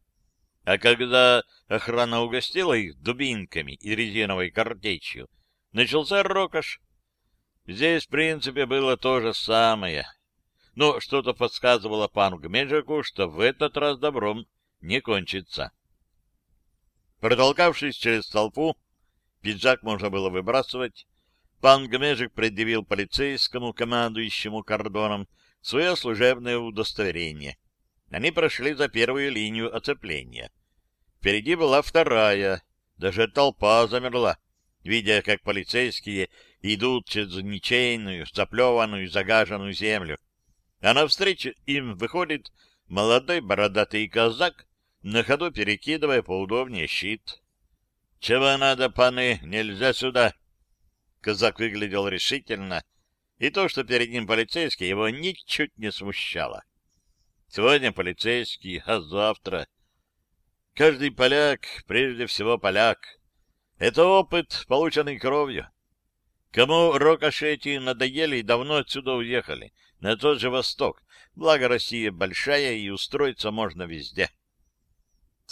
А когда охрана угостила их дубинками и резиновой картечью, начался рокош. Здесь, в принципе, было то же самое. Но что-то подсказывало пану Гмеджику, что в этот раз добром не кончится. Протолкавшись через толпу, пиджак можно было выбрасывать, Пан Гмежик предъявил полицейскому, командующему кордоном, свое служебное удостоверение. Они прошли за первую линию оцепления. Впереди была вторая. Даже толпа замерла, видя, как полицейские идут через ничейную, заплеванную, загаженную землю. А навстречу им выходит молодой бородатый казак, на ходу перекидывая поудобнее щит. — Чего надо, паны? Нельзя сюда! Казак выглядел решительно, и то, что перед ним полицейский, его ничуть не смущало. Сегодня полицейский, а завтра... Каждый поляк, прежде всего поляк. Это опыт, полученный кровью. Кому рокошети надоели и давно отсюда уехали, на тот же восток, благо Россия большая и устроиться можно везде.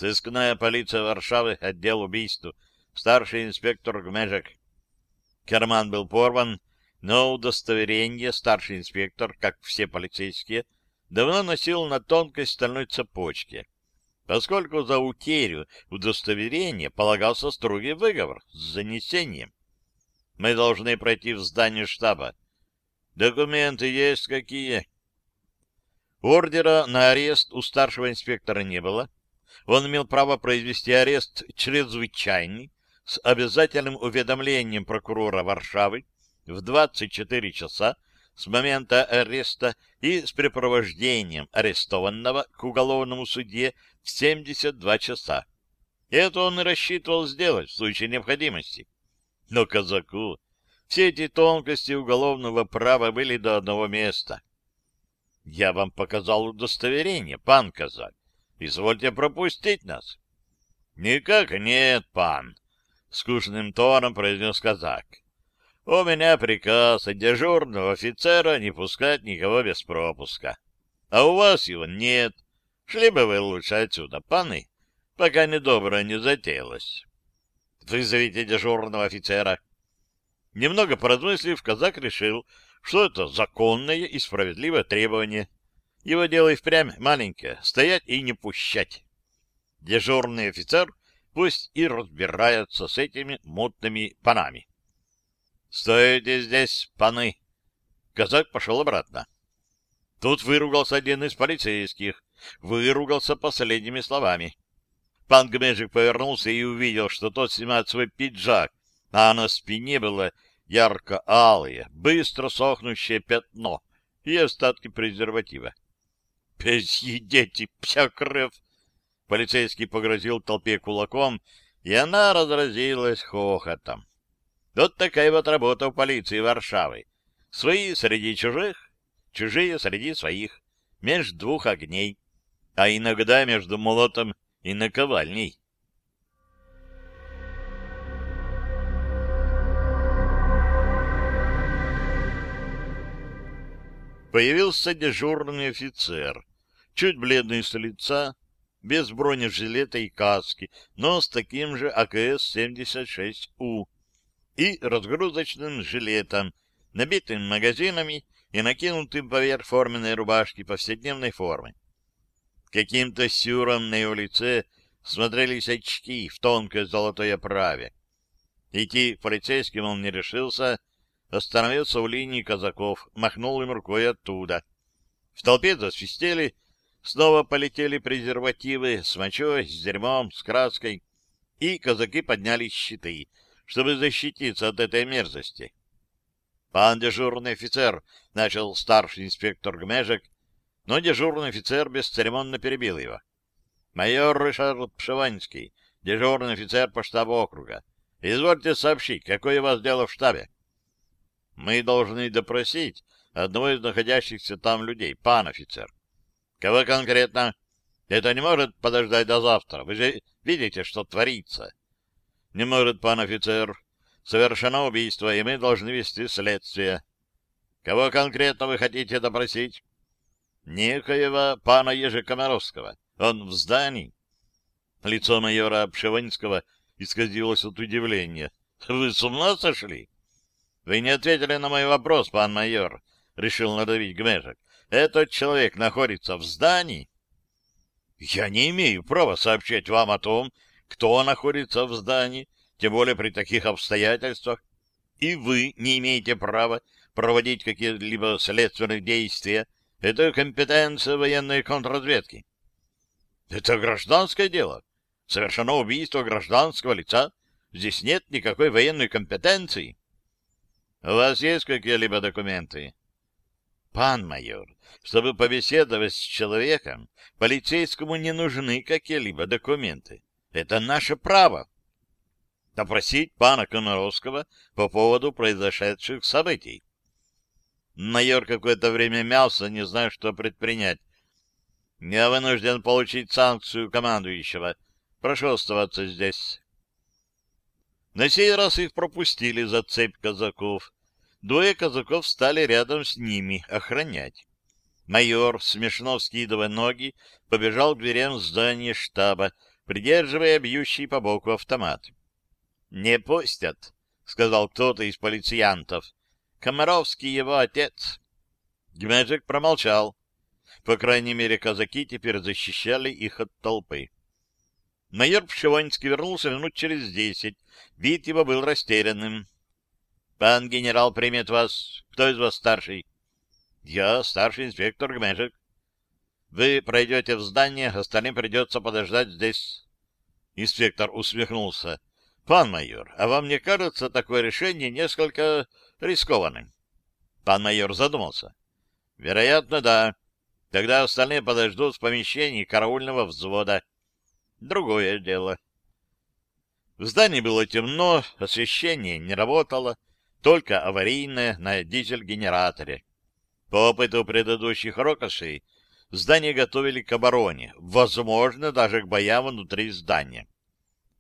Сыскная полиция Варшавы, отдел убийств, старший инспектор Гмежек. Карман был порван, но удостоверение старший инспектор, как все полицейские, давно носил на тонкой стальной цепочке, поскольку за утерю удостоверения полагался строгий выговор с занесением. Мы должны пройти в здание штаба. Документы есть какие? Ордера на арест у старшего инспектора не было. Он имел право произвести арест чрезвычайный, с обязательным уведомлением прокурора Варшавы в 24 часа с момента ареста и с препровождением арестованного к уголовному судье в 72 часа. Это он и рассчитывал сделать в случае необходимости. Но казаку все эти тонкости уголовного права были до одного места. Я вам показал удостоверение, пан казак. Извольте пропустить нас. Никак нет, пан. — скучным тоном произнес казак. — У меня приказ от дежурного офицера не пускать никого без пропуска. А у вас его нет. Шли бы вы лучше отсюда, паны, пока недоброе не затеялось. Вызовите дежурного офицера. Немного поразмыслив, казак решил, что это законное и справедливое требование. Его дело и впрямь маленькое — стоять и не пущать. Дежурный офицер пусть и разбираются с этими мутными панами. «Стойте здесь, паны!» Казак пошел обратно. Тут выругался один из полицейских, выругался последними словами. Пан Гмежик повернулся и увидел, что тот снимает свой пиджак, а на спине было ярко-алое, быстро сохнущее пятно и остатки презерватива. — Песьи дети, вся кровь! Полицейский погрозил толпе кулаком, и она разразилась хохотом. Вот такая вот работа у полиции Варшавы. Свои среди чужих, чужие среди своих, между двух огней, а иногда между молотом и наковальней. появился дежурный офицер, чуть бледный с лица, без бронежилета и каски, но с таким же АКС-76У и разгрузочным жилетом, набитым магазинами и накинутым поверх форменной рубашки повседневной формы. Каким-то сюром на его лице смотрелись очки в тонкой золотой оправе. Идти к полицейским он не решился, остановился у линии казаков, махнул им рукой оттуда. В толпе засвистели, снова полетели презервативы с мочой, с дерьмом, с краской, и казаки подняли щиты, чтобы защититься от этой мерзости. «Пан дежурный офицер», — начал старший инспектор Гмежек, но дежурный офицер бесцеремонно перебил его. «Майор Ришард Пшеванский, дежурный офицер по штабу округа. Извольте сообщить, какое у вас дело в штабе?» «Мы должны допросить одного из находящихся там людей, пан офицер». «Кого конкретно?» «Это не может подождать до завтра. Вы же видите, что творится». «Не может, пан офицер совершено убийство, и мы должны вести следствие. Кого конкретно вы хотите допросить? Некоего пана Ежекомаровского. Он в здании. Лицо майора Пшеванского исказилось от удивления. Вы с ума сошли? Вы не ответили на мой вопрос, пан майор, решил надавить Гмежек. Этот человек находится в здании? Я не имею права сообщать вам о том, кто находится в здании, тем более при таких обстоятельствах, и вы не имеете права проводить какие-либо следственные действия. Это компетенция военной контрразведки. Это гражданское дело. Совершено убийство гражданского лица. Здесь нет никакой военной компетенции. У вас есть какие-либо документы? Пан майор, чтобы побеседовать с человеком, полицейскому не нужны какие-либо документы. Это наше право допросить пана Комаровского по поводу произошедших событий. Майор какое-то время мялся, не зная, что предпринять. Я вынужден получить санкцию командующего. Прошу оставаться здесь. На сей раз их пропустили за цепь казаков. Двое казаков стали рядом с ними охранять. Майор, смешно скидывая ноги, побежал к дверям здания штаба, придерживая бьющий по боку автомат. — Не пустят, — сказал кто-то из полициянтов. — Комаровский его отец. Гмежик промолчал. По крайней мере, казаки теперь защищали их от толпы. Майор Пшевонский вернулся минут через десять. Вид его был растерянным. — Пан генерал примет вас. Кто из вас старший? — Я старший инспектор Гмежик. — Вы пройдете в здание, остальным придется подождать здесь. Инспектор усмехнулся. Пан майор, а вам не кажется такое решение несколько рискованным? Пан майор задумался. Вероятно, да. Тогда остальные подождут в помещении караульного взвода. Другое дело. В здании было темно, освещение не работало, только аварийное на дизель-генераторе. По опыту предыдущих рокошей здание готовили к обороне, возможно, даже к боям внутри здания.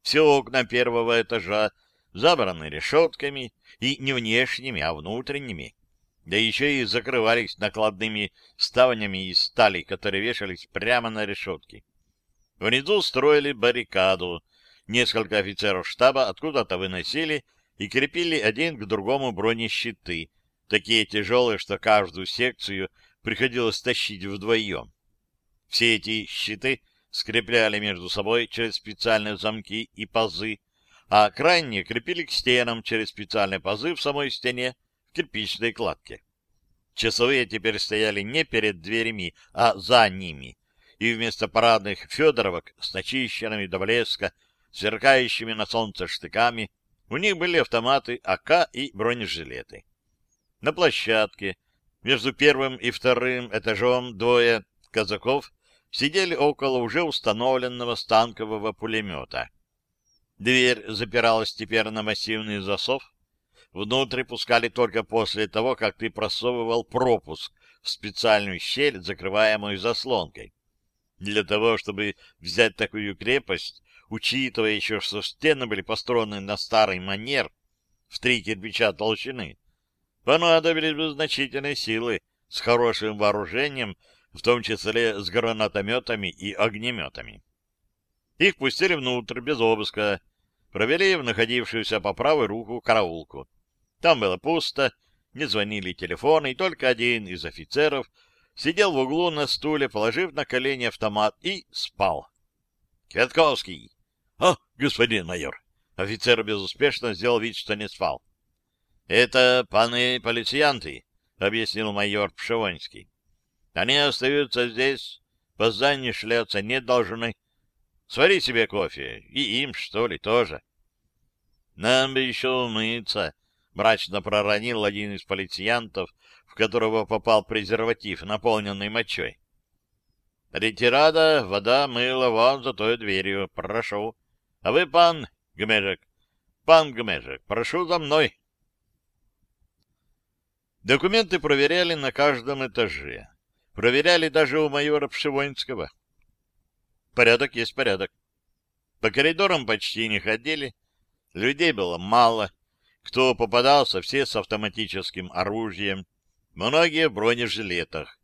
Все окна первого этажа забраны решетками, и не внешними, а внутренними. Да еще и закрывались накладными ставнями из стали, которые вешались прямо на решетки. Внизу строили баррикаду. Несколько офицеров штаба откуда-то выносили и крепили один к другому бронещиты, такие тяжелые, что каждую секцию приходилось тащить вдвоем. Все эти щиты скрепляли между собой через специальные замки и пазы, а крайние крепили к стенам через специальные пазы в самой стене в кирпичной кладке. Часовые теперь стояли не перед дверями, а за ними, и вместо парадных федоровок с начищенными до блеска, сверкающими на солнце штыками, у них были автоматы АК и бронежилеты. На площадке между первым и вторым этажом двое казаков сидели около уже установленного станкового пулемета. Дверь запиралась теперь на массивный засов. Внутрь пускали только после того, как ты просовывал пропуск в специальную щель, закрываемую заслонкой. Для того, чтобы взять такую крепость, учитывая еще, что стены были построены на старый манер, в три кирпича толщины, понадобились бы значительные силы, с хорошим вооружением, в том числе с гранатометами и огнеметами. Их пустили внутрь без обыска, провели в находившуюся по правой руку караулку. Там было пусто, не звонили телефоны, и только один из офицеров сидел в углу на стуле, положив на колени автомат, и спал. «Квятковский!» «О, господин майор!» Офицер безуспешно сделал вид, что не спал. «Это паны полициянты», — объяснил майор Пшевонский. «Они остаются здесь, по зданию шляться не должны. Свари себе кофе, и им, что ли, тоже». «Нам бы еще умыться», — мрачно проронил один из полициянтов, в которого попал презерватив, наполненный мочой. «Ретирада, вода, мыло, вон за той дверью. Прошу. А вы, пан Гмежек, пан Гмежек, прошу за мной». Документы проверяли на каждом этаже. Проверяли даже у майора Пшевонского. Порядок есть порядок. По коридорам почти не ходили, людей было мало, кто попадался, все с автоматическим оружием, многие в бронежилетах.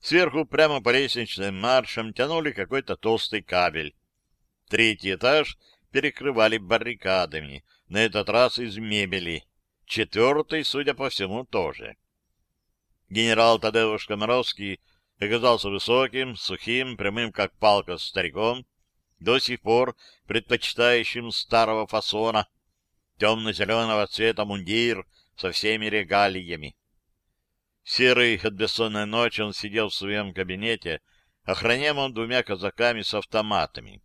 Сверху прямо по лестничным маршам тянули какой-то толстый кабель. Третий этаж перекрывали баррикадами, на этот раз из мебели. Четвертый, судя по всему, тоже. Генерал Тадеуш Комаровский оказался высоким, сухим, прямым как палка стариком, до сих пор предпочитающим старого фасона, темно-зеленого цвета мундир со всеми регалиями. Серый от бессонной ночи он сидел в своем кабинете, охраняемом двумя казаками с автоматами.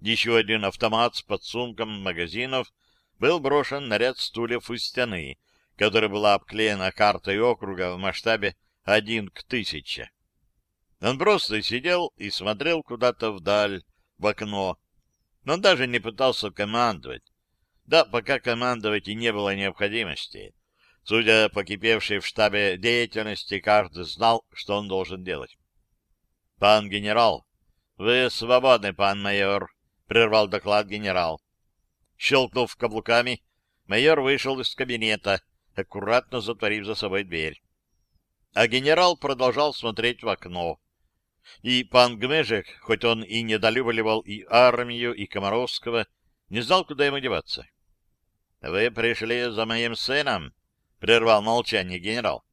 Еще один автомат с подсумком магазинов был брошен на ряд стульев у стены, которая была обклеена картой округа в масштабе один к тысяче. Он просто сидел и смотрел куда-то вдаль, в окно, но даже не пытался командовать. Да, пока командовать и не было необходимости. Судя по кипевшей в штабе деятельности, каждый знал, что он должен делать. — Пан генерал, вы свободны, пан майор, — прервал доклад генерал. Щелкнув каблуками, майор вышел из кабинета, аккуратно затворив за собой дверь. А генерал продолжал смотреть в окно. И пан Гмежек, хоть он и недолюбливал и армию, и Комаровского, не знал, куда ему деваться. — Вы пришли за моим сыном? — прервал молчание генерал.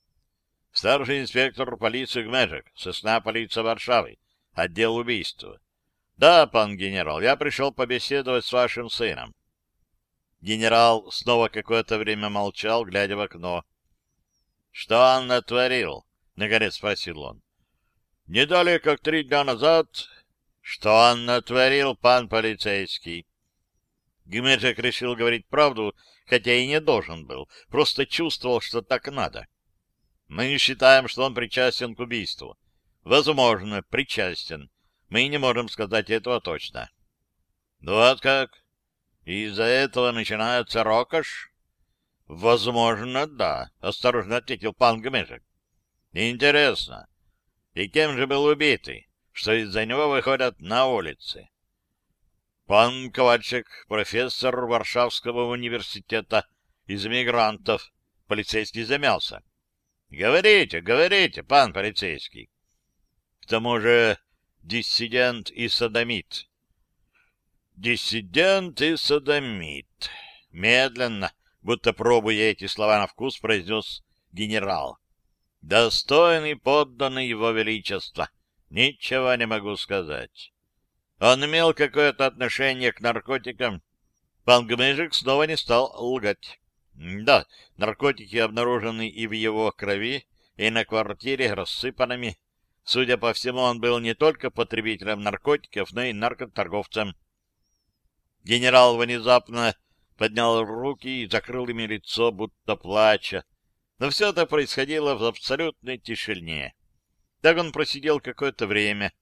— Старший инспектор полиции Гмежек, сосна полиция Варшавы, отдел убийства. — Да, пан генерал, я пришел побеседовать с вашим сыном. Генерал снова какое-то время молчал, глядя в окно. — Что он натворил? — наконец спросил он. — Не далее, как три дня назад... — Что он натворил, пан полицейский? Гмежек решил говорить правду, хотя и не должен был, просто чувствовал, что так надо. Мы считаем, что он причастен к убийству. Возможно, причастен. Мы не можем сказать этого точно. Вот как? Из-за этого начинается рокош? Возможно, да, осторожно ответил пан Гмежек. Интересно. И кем же был убитый, что из-за него выходят на улицы? Пан Ковальчик, профессор Варшавского университета из мигрантов. Полицейский замялся. — Говорите, говорите, пан полицейский. К тому же диссидент и садомит. Диссидент и садомит. Медленно, будто пробуя эти слова на вкус, произнес генерал. Достойный подданный его величества. Ничего не могу сказать. Он имел какое-то отношение к наркотикам. Пан Гмежик снова не стал лгать. Да, наркотики обнаружены и в его крови, и на квартире рассыпанными. Судя по всему, он был не только потребителем наркотиков, но и наркоторговцем. Генерал внезапно поднял руки и закрыл ими лицо, будто плача. Но все это происходило в абсолютной тишине. Так он просидел какое-то время,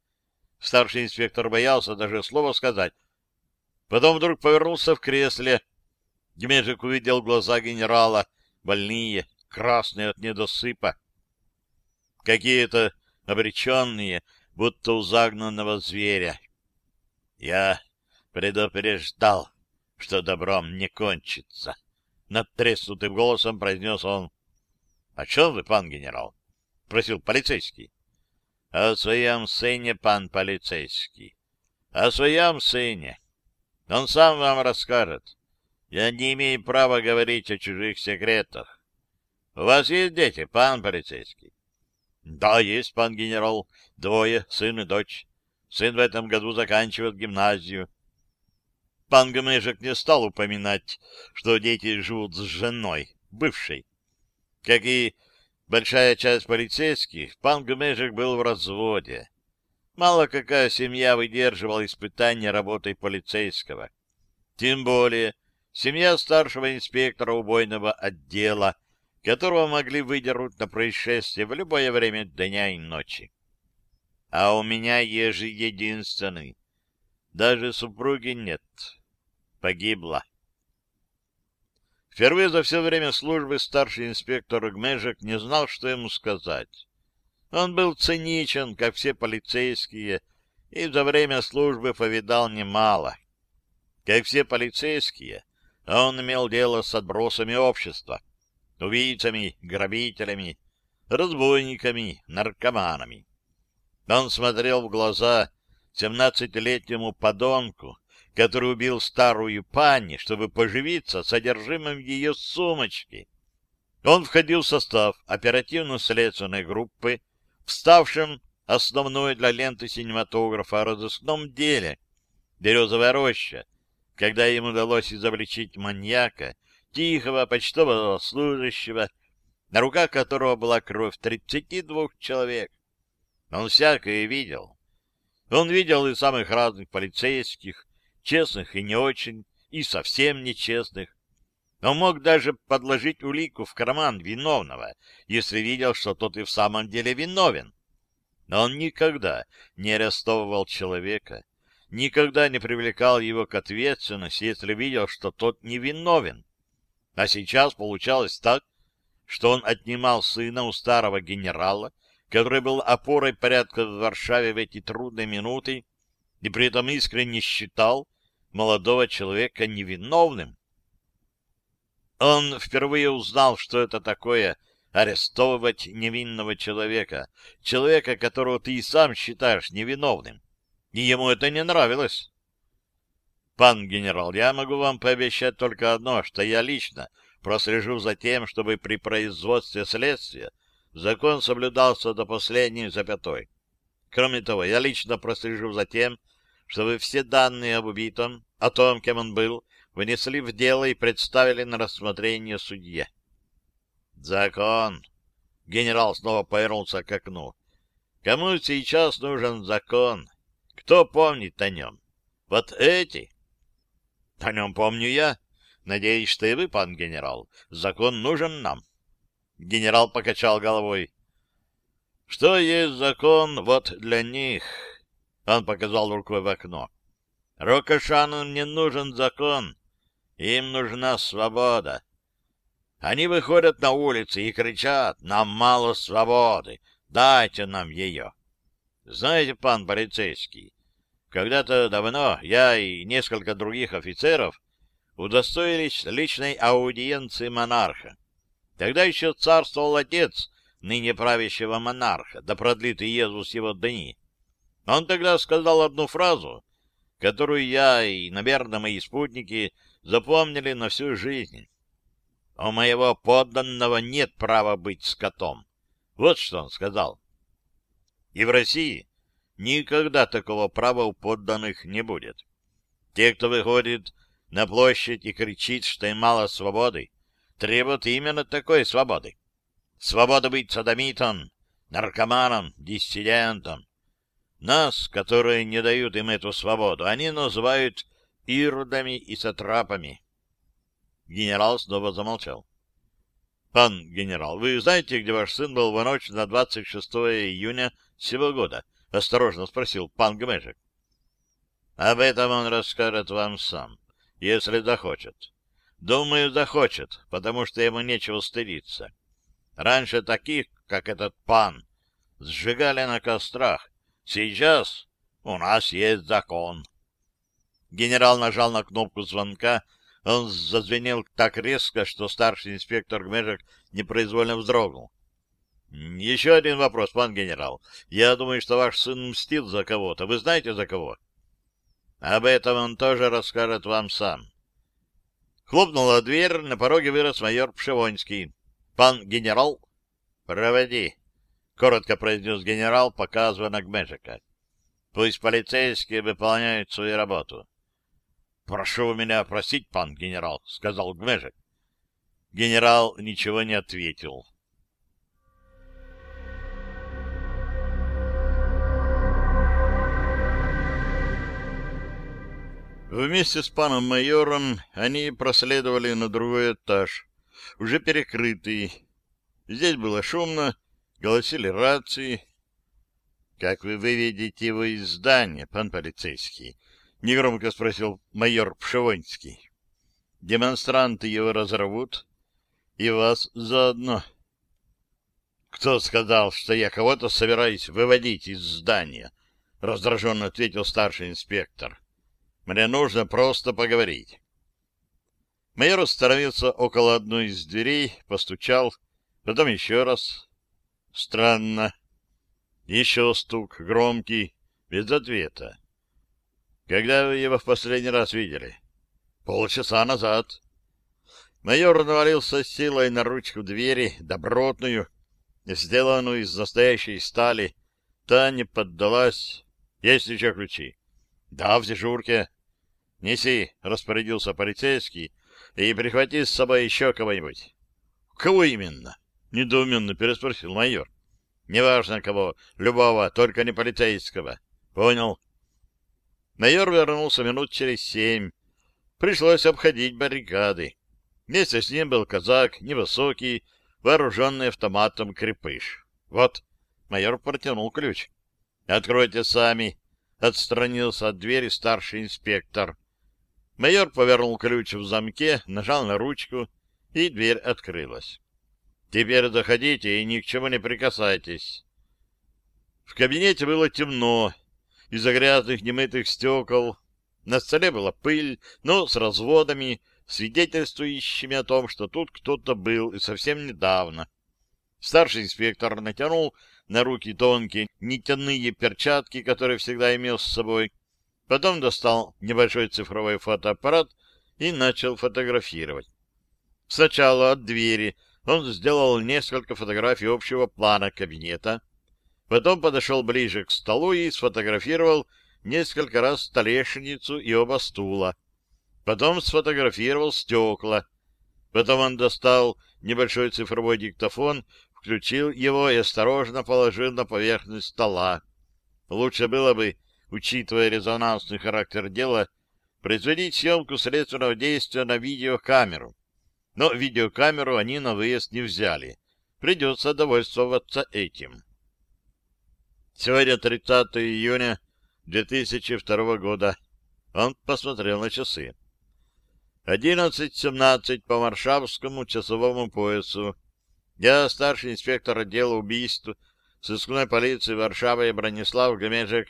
Старший инспектор боялся даже слова сказать. Потом вдруг повернулся в кресле. Дмитрик увидел глаза генерала, больные, красные от недосыпа. Какие-то обреченные, будто у загнанного зверя. Я предупреждал, что добром не кончится. Надтреснутым голосом произнес он. — О чем вы, пан генерал? спросил полицейский. — О своем сыне, пан полицейский. О своем сыне. Он сам вам расскажет. Я не имею права говорить о чужих секретах. У вас есть дети, пан полицейский? — Да, есть, пан генерал. Двое, сын и дочь. Сын в этом году заканчивает гимназию. Пан Гмежек не стал упоминать, что дети живут с женой, бывшей. Как и большая часть полицейских, пан Гмежек был в разводе. Мало какая семья выдерживала испытания работой полицейского. Тем более семья старшего инспектора убойного отдела, которого могли выдернуть на происшествие в любое время дня и ночи. А у меня ежи единственный. Даже супруги нет погибла. Впервые за все время службы старший инспектор Гмежек не знал, что ему сказать. Он был циничен, как все полицейские, и за время службы повидал немало. Как все полицейские, он имел дело с отбросами общества, убийцами, грабителями, разбойниками, наркоманами. Он смотрел в глаза семнадцатилетнему подонку, который убил старую пани, чтобы поживиться содержимым ее сумочки. Он входил в состав оперативно-следственной группы, вставшим основной для ленты синематографа о разыскном деле «Березовая роща», когда им удалось изобличить маньяка, тихого почтового служащего, на руках которого была кровь 32 человек. Он всякое видел. Он видел и самых разных полицейских, честных и не очень, и совсем нечестных. Он мог даже подложить улику в карман виновного, если видел, что тот и в самом деле виновен. Но он никогда не арестовывал человека, никогда не привлекал его к ответственности, если видел, что тот невиновен. А сейчас получалось так, что он отнимал сына у старого генерала, который был опорой порядка в Варшаве в эти трудные минуты, и при этом искренне считал, молодого человека невиновным. Он впервые узнал, что это такое арестовывать невинного человека, человека, которого ты и сам считаешь невиновным. И ему это не нравилось. Пан генерал, я могу вам пообещать только одно, что я лично прослежу за тем, чтобы при производстве следствия закон соблюдался до последней запятой. Кроме того, я лично прослежу за тем, чтобы все данные об убитом, о том, кем он был, вынесли в дело и представили на рассмотрение судье. Закон. Генерал снова повернулся к окну. Кому сейчас нужен закон? Кто помнит о нем? Вот эти? О нем помню я. Надеюсь, что и вы, пан генерал. Закон нужен нам. Генерал покачал головой. Что есть закон вот для них? Он показал рукой в окно. Рокошанам не нужен закон. Им нужна свобода. Они выходят на улицы и кричат, нам мало свободы, дайте нам ее. Знаете, пан полицейский, когда-то давно я и несколько других офицеров удостоились личной аудиенции монарха. Тогда еще царствовал отец ныне правящего монарха, да продлит Иисус его дни. Он тогда сказал одну фразу, которую я и, наверное, мои спутники запомнили на всю жизнь. У моего подданного нет права быть скотом. Вот что он сказал. И в России никогда такого права у подданных не будет. Те, кто выходит на площадь и кричит, что им мало свободы, требуют именно такой свободы. Свобода быть садомитом, наркоманом, диссидентом, нас, которые не дают им эту свободу, они называют иродами и сатрапами. Генерал снова замолчал. — Пан генерал, вы знаете, где ваш сын был в ночь на 26 июня сего года? — осторожно спросил пан Гмежик. — Об этом он расскажет вам сам, если захочет. Думаю, захочет, потому что ему нечего стыдиться. Раньше таких, как этот пан, сжигали на кострах, Сейчас у нас есть закон. Генерал нажал на кнопку звонка. Он зазвенел так резко, что старший инспектор Гмежек непроизвольно вздрогнул. Еще один вопрос, пан генерал. Я думаю, что ваш сын мстит за кого-то. Вы знаете, за кого? Об этом он тоже расскажет вам сам. Хлопнула дверь, на пороге вырос майор Пшевонский. Пан генерал? Проводи, коротко произнес генерал, показывая на Гмежика. Пусть полицейские выполняют свою работу. Прошу меня просить, пан генерал, сказал Гмежик. Генерал ничего не ответил. Вместе с паном майором они проследовали на другой этаж, уже перекрытый. Здесь было шумно, голосили рации. — Как вы выведете его из здания, пан полицейский? — негромко спросил майор Пшевонский. — Демонстранты его разорвут, и вас заодно. — Кто сказал, что я кого-то собираюсь выводить из здания? — раздраженно ответил старший инспектор. — мне нужно просто поговорить. Майор остановился около одной из дверей, постучал, потом еще раз. Странно. Еще стук, громкий, без ответа. Когда вы его в последний раз видели? Полчаса назад. Майор навалился силой на ручку двери, добротную, сделанную из настоящей стали. Та не поддалась. Есть еще ключи? Да, в дежурке. — Неси, — распорядился полицейский, — и прихвати с собой еще кого-нибудь. — Кого именно? — недоуменно переспросил майор. — Неважно кого, любого, только не полицейского. — Понял. Майор вернулся минут через семь. Пришлось обходить баррикады. Вместе с ним был казак, невысокий, вооруженный автоматом крепыш. Вот, майор протянул ключ. — Откройте сами, — отстранился от двери старший инспектор. Майор повернул ключ в замке, нажал на ручку, и дверь открылась. «Теперь заходите и ни к чему не прикасайтесь». В кабинете было темно. Из-за грязных немытых стекол на столе была пыль, но с разводами, свидетельствующими о том, что тут кто-то был и совсем недавно. Старший инспектор натянул на руки тонкие нитяные перчатки, которые всегда имел с собой, Потом достал небольшой цифровой фотоаппарат и начал фотографировать. Сначала от двери он сделал несколько фотографий общего плана кабинета, потом подошел ближе к столу и сфотографировал несколько раз столешницу и оба стула. Потом сфотографировал стекла. Потом он достал небольшой цифровой диктофон, включил его и осторожно положил на поверхность стола. Лучше было бы, учитывая резонансный характер дела, производить съемку следственного действия на видеокамеру. Но видеокамеру они на выезд не взяли. Придется довольствоваться этим. Сегодня 30 июня 2002 года. Он посмотрел на часы. 11.17 по Варшавскому часовому поясу. Я старший инспектор отдела убийств сыскной полиции Варшавы Бронислав Гомежек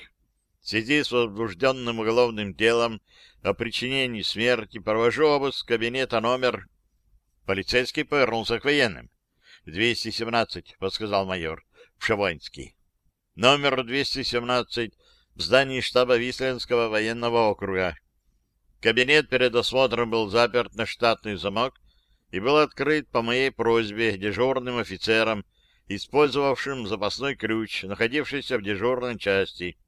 в связи с возбужденным уголовным делом о причинении смерти провожу обыск кабинета номер... Полицейский повернулся к военным. «217», — подсказал майор Пшевонский. «Номер 217 в здании штаба Висленского военного округа. Кабинет перед осмотром был заперт на штатный замок и был открыт по моей просьбе дежурным офицером, использовавшим запасной ключ, находившийся в дежурной части.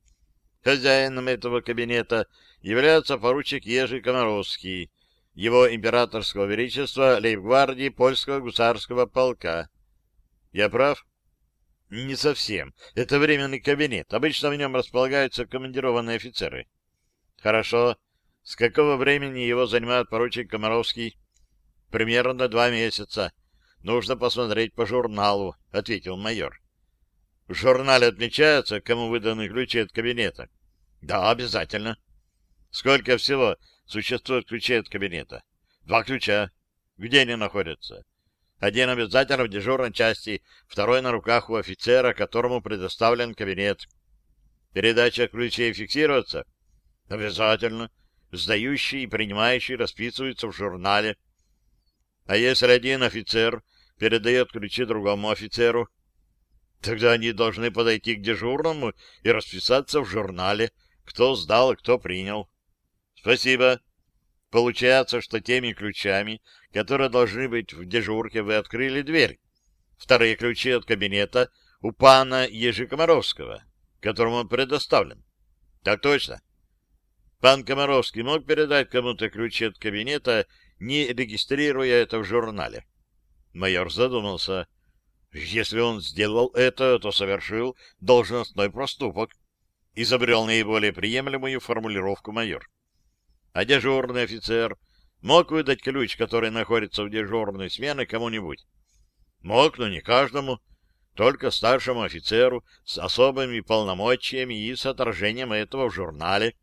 Хозяином этого кабинета является поручик Ежи Комаровский, его императорского величества лейб-гвардии польского гусарского полка. Я прав? Не совсем. Это временный кабинет. Обычно в нем располагаются командированные офицеры. Хорошо. С какого времени его занимает поручик Комаровский? Примерно два месяца. Нужно посмотреть по журналу, ответил майор. В журнале отмечается, кому выданы ключи от кабинета? Да, обязательно. Сколько всего существует ключей от кабинета? Два ключа. Где они находятся? Один обязательно в дежурной части, второй на руках у офицера, которому предоставлен кабинет. Передача ключей фиксируется? Обязательно. Сдающий и принимающий расписываются в журнале. А если один офицер передает ключи другому офицеру? Тогда они должны подойти к дежурному и расписаться в журнале, кто сдал и кто принял. Спасибо. Получается, что теми ключами, которые должны быть в дежурке, вы открыли дверь. Вторые ключи от кабинета у пана Ежи Комаровского, которому он предоставлен. Так точно. Пан Комаровский мог передать кому-то ключи от кабинета, не регистрируя это в журнале. Майор задумался. Если он сделал это, то совершил должностной проступок. Изобрел наиболее приемлемую формулировку майор. А дежурный офицер мог выдать ключ, который находится в дежурной смене, кому-нибудь? Мог, но не каждому, только старшему офицеру с особыми полномочиями и с отражением этого в журнале.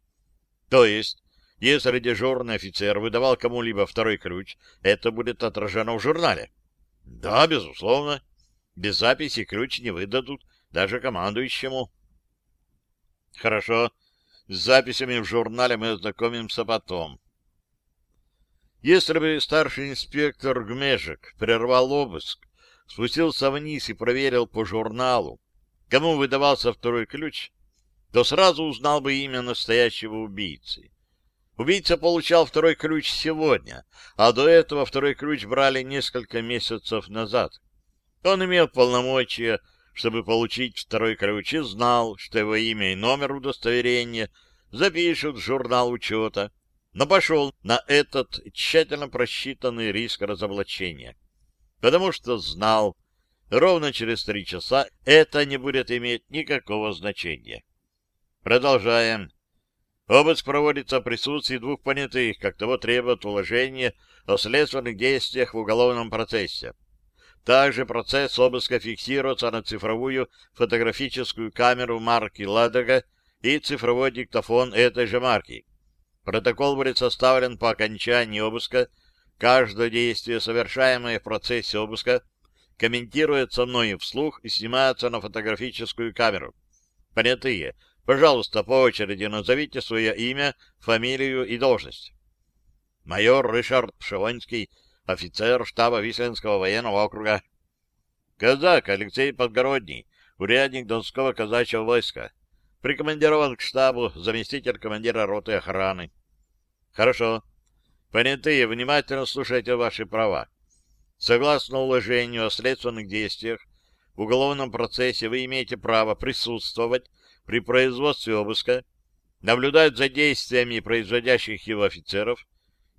То есть, если дежурный офицер выдавал кому-либо второй ключ, это будет отражено в журнале. Да, безусловно. Без записи ключ не выдадут даже командующему. Хорошо. С записями в журнале мы ознакомимся потом. Если бы старший инспектор Гмежек прервал обыск, спустился вниз и проверил по журналу, кому выдавался второй ключ, то сразу узнал бы имя настоящего убийцы. Убийца получал второй ключ сегодня, а до этого второй ключ брали несколько месяцев назад. Он имел полномочия, чтобы получить второй ключ, и знал, что его имя и номер удостоверения запишут в журнал учета, но пошел на этот тщательно просчитанный риск разоблачения, потому что знал, ровно через три часа это не будет иметь никакого значения. Продолжаем. Обыск проводится в присутствии двух понятых, как того требует уложение о следственных действиях в уголовном процессе. Также процесс обыска фиксируется на цифровую фотографическую камеру марки «Ладога» и цифровой диктофон этой же марки. Протокол будет составлен по окончании обыска. Каждое действие, совершаемое в процессе обыска, комментируется мною вслух и снимается на фотографическую камеру. Понятые, пожалуйста, по очереди назовите свое имя, фамилию и должность. Майор Ришард Пшевонский, офицер штаба Висленского военного округа. Казак Алексей Подгородний, урядник Донского казачьего войска. Прикомандирован к штабу заместитель командира роты охраны. Хорошо. Понятые, внимательно слушайте ваши права. Согласно уложению о следственных действиях, в уголовном процессе вы имеете право присутствовать при производстве обыска, наблюдать за действиями производящих его офицеров,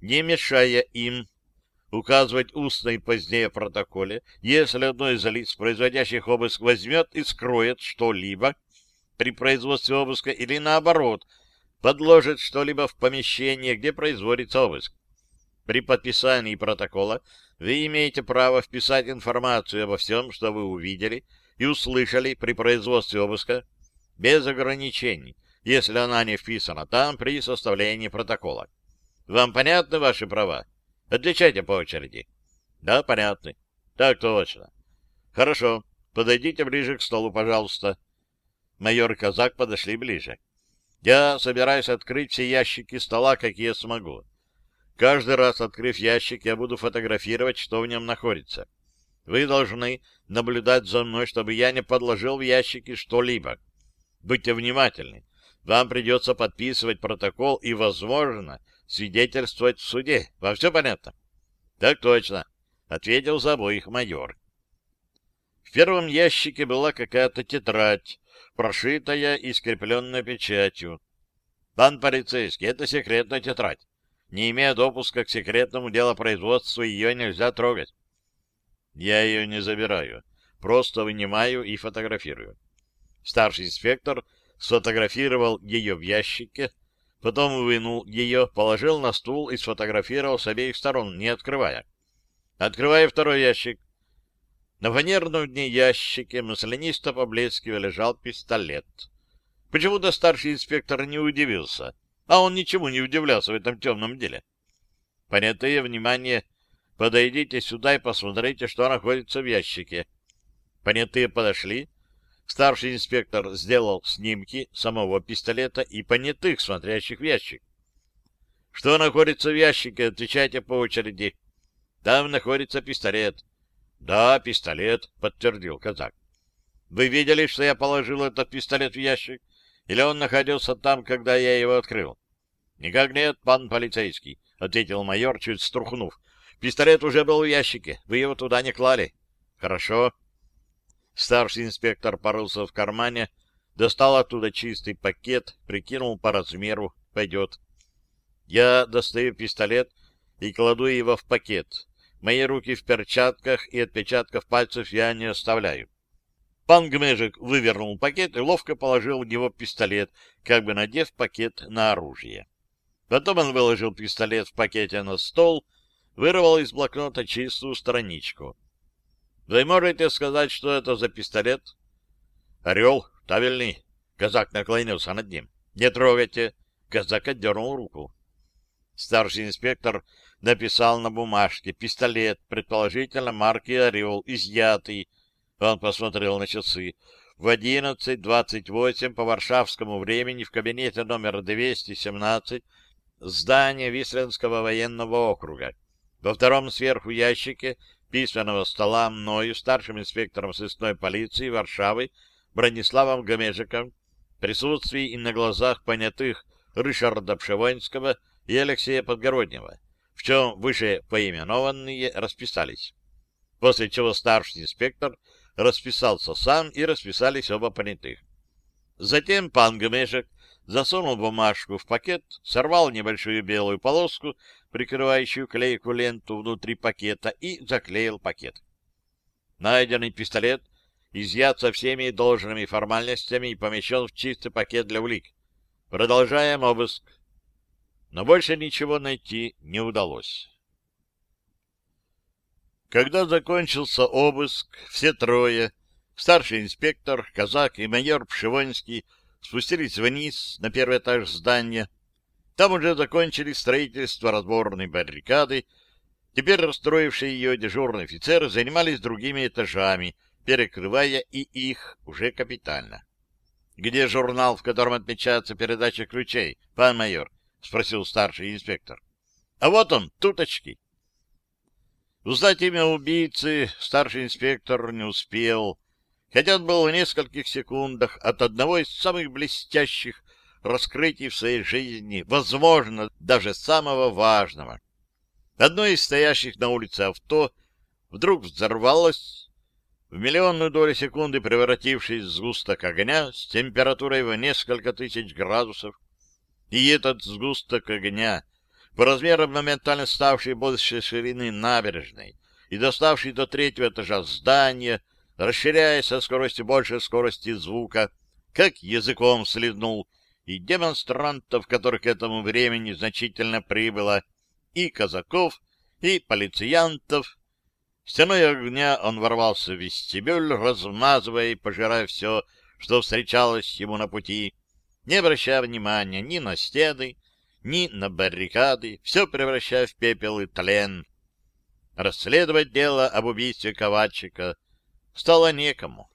не мешая им указывать устно и позднее в протоколе, если одно из лиц, производящих обыск, возьмет и скроет что-либо при производстве обыска или, наоборот, подложит что-либо в помещение, где производится обыск. При подписании протокола вы имеете право вписать информацию обо всем, что вы увидели и услышали при производстве обыска, без ограничений, если она не вписана там при составлении протокола. Вам понятны ваши права? Отвечайте по очереди. Да, понятно. Так точно. Хорошо. Подойдите ближе к столу, пожалуйста. Майор казак подошли ближе. Я собираюсь открыть все ящики стола, какие смогу. Каждый раз, открыв ящик, я буду фотографировать, что в нем находится. Вы должны наблюдать за мной, чтобы я не подложил в ящики что-либо. Будьте внимательны. Вам придется подписывать протокол и, возможно, свидетельствовать в суде. Вам все понятно? — Так точно, — ответил за обоих майор. В первом ящике была какая-то тетрадь, прошитая и скрепленная печатью. — Пан полицейский, это секретная тетрадь. Не имея допуска к секретному делопроизводству, ее нельзя трогать. Я ее не забираю, просто вынимаю и фотографирую. Старший инспектор сфотографировал ее в ящике, Потом вынул ее, положил на стул и сфотографировал с обеих сторон, не открывая. Открывая второй ящик. На фанерном дне ящике маслянисто поблескивая лежал пистолет. Почему-то старший инспектор не удивился, а он ничему не удивлялся в этом темном деле. Понятые внимание, подойдите сюда и посмотрите, что находится в ящике. Понятые подошли, Старший инспектор сделал снимки самого пистолета и понятых, смотрящих в ящик. Что находится в ящике, отвечайте по очереди. Там находится пистолет. Да, пистолет, подтвердил казак. Вы видели, что я положил этот пистолет в ящик? Или он находился там, когда я его открыл? — Никак нет, пан полицейский, — ответил майор, чуть струхнув. — Пистолет уже был в ящике. Вы его туда не клали. — Хорошо. Старший инспектор порылся в кармане, достал оттуда чистый пакет, прикинул по размеру. Пойдет. Я достаю пистолет и кладу его в пакет. Мои руки в перчатках и отпечатков пальцев я не оставляю. Пан Гмежик вывернул пакет и ловко положил в него пистолет, как бы надев пакет на оружие. Потом он выложил пистолет в пакете на стол, вырвал из блокнота чистую страничку. Вы можете сказать, что это за пистолет? Орел, табельный. Казак наклонился над ним. Не трогайте. Казак отдернул руку. Старший инспектор написал на бумажке «Пистолет, предположительно марки «Орел», изъятый». Он посмотрел на часы. В 11.28 по варшавскому времени в кабинете номер 217 здания Висленского военного округа. Во втором сверху ящике письменного стола мною, старшим инспектором сыскной полиции Варшавы Брониславом Гомежиком, в присутствии и на глазах понятых Ришарда Пшевонского и Алексея Подгороднего, в чем выше поименованные расписались. После чего старший инспектор расписался сам, и расписались оба понятых. Затем пан Гомежик засунул бумажку в пакет, сорвал небольшую белую полоску, прикрывающую клейкую ленту внутри пакета, и заклеил пакет. Найденный пистолет изъят со всеми должными формальностями и помещен в чистый пакет для улик. Продолжаем обыск. Но больше ничего найти не удалось. Когда закончился обыск, все трое, старший инспектор, казак и майор Пшевонский, спустились вниз на первый этаж здания. Там уже закончили строительство разборной баррикады. Теперь расстроившие ее дежурные офицеры занимались другими этажами, перекрывая и их уже капитально. — Где журнал, в котором отмечается передача ключей, пан майор? — спросил старший инспектор. — А вот он, туточки. Узнать имя убийцы старший инспектор не успел хотя он был в нескольких секундах от одного из самых блестящих раскрытий в своей жизни, возможно, даже самого важного. Одно из стоящих на улице авто вдруг взорвалось, в миллионную долю секунды превратившись в сгусток огня с температурой в несколько тысяч градусов. И этот сгусток огня, по размерам моментально ставший больше ширины набережной и доставший до третьего этажа здания, расширяясь со скоростью больше скорости звука, как языком слизнул, и демонстрантов, которых к этому времени значительно прибыло, и казаков, и полициянтов. Стеной огня он ворвался в вестибюль, размазывая и пожирая все, что встречалось ему на пути, не обращая внимания ни на стены, ни на баррикады, все превращая в пепел и тлен. Расследовать дело об убийстве Ковальчика — стало некому.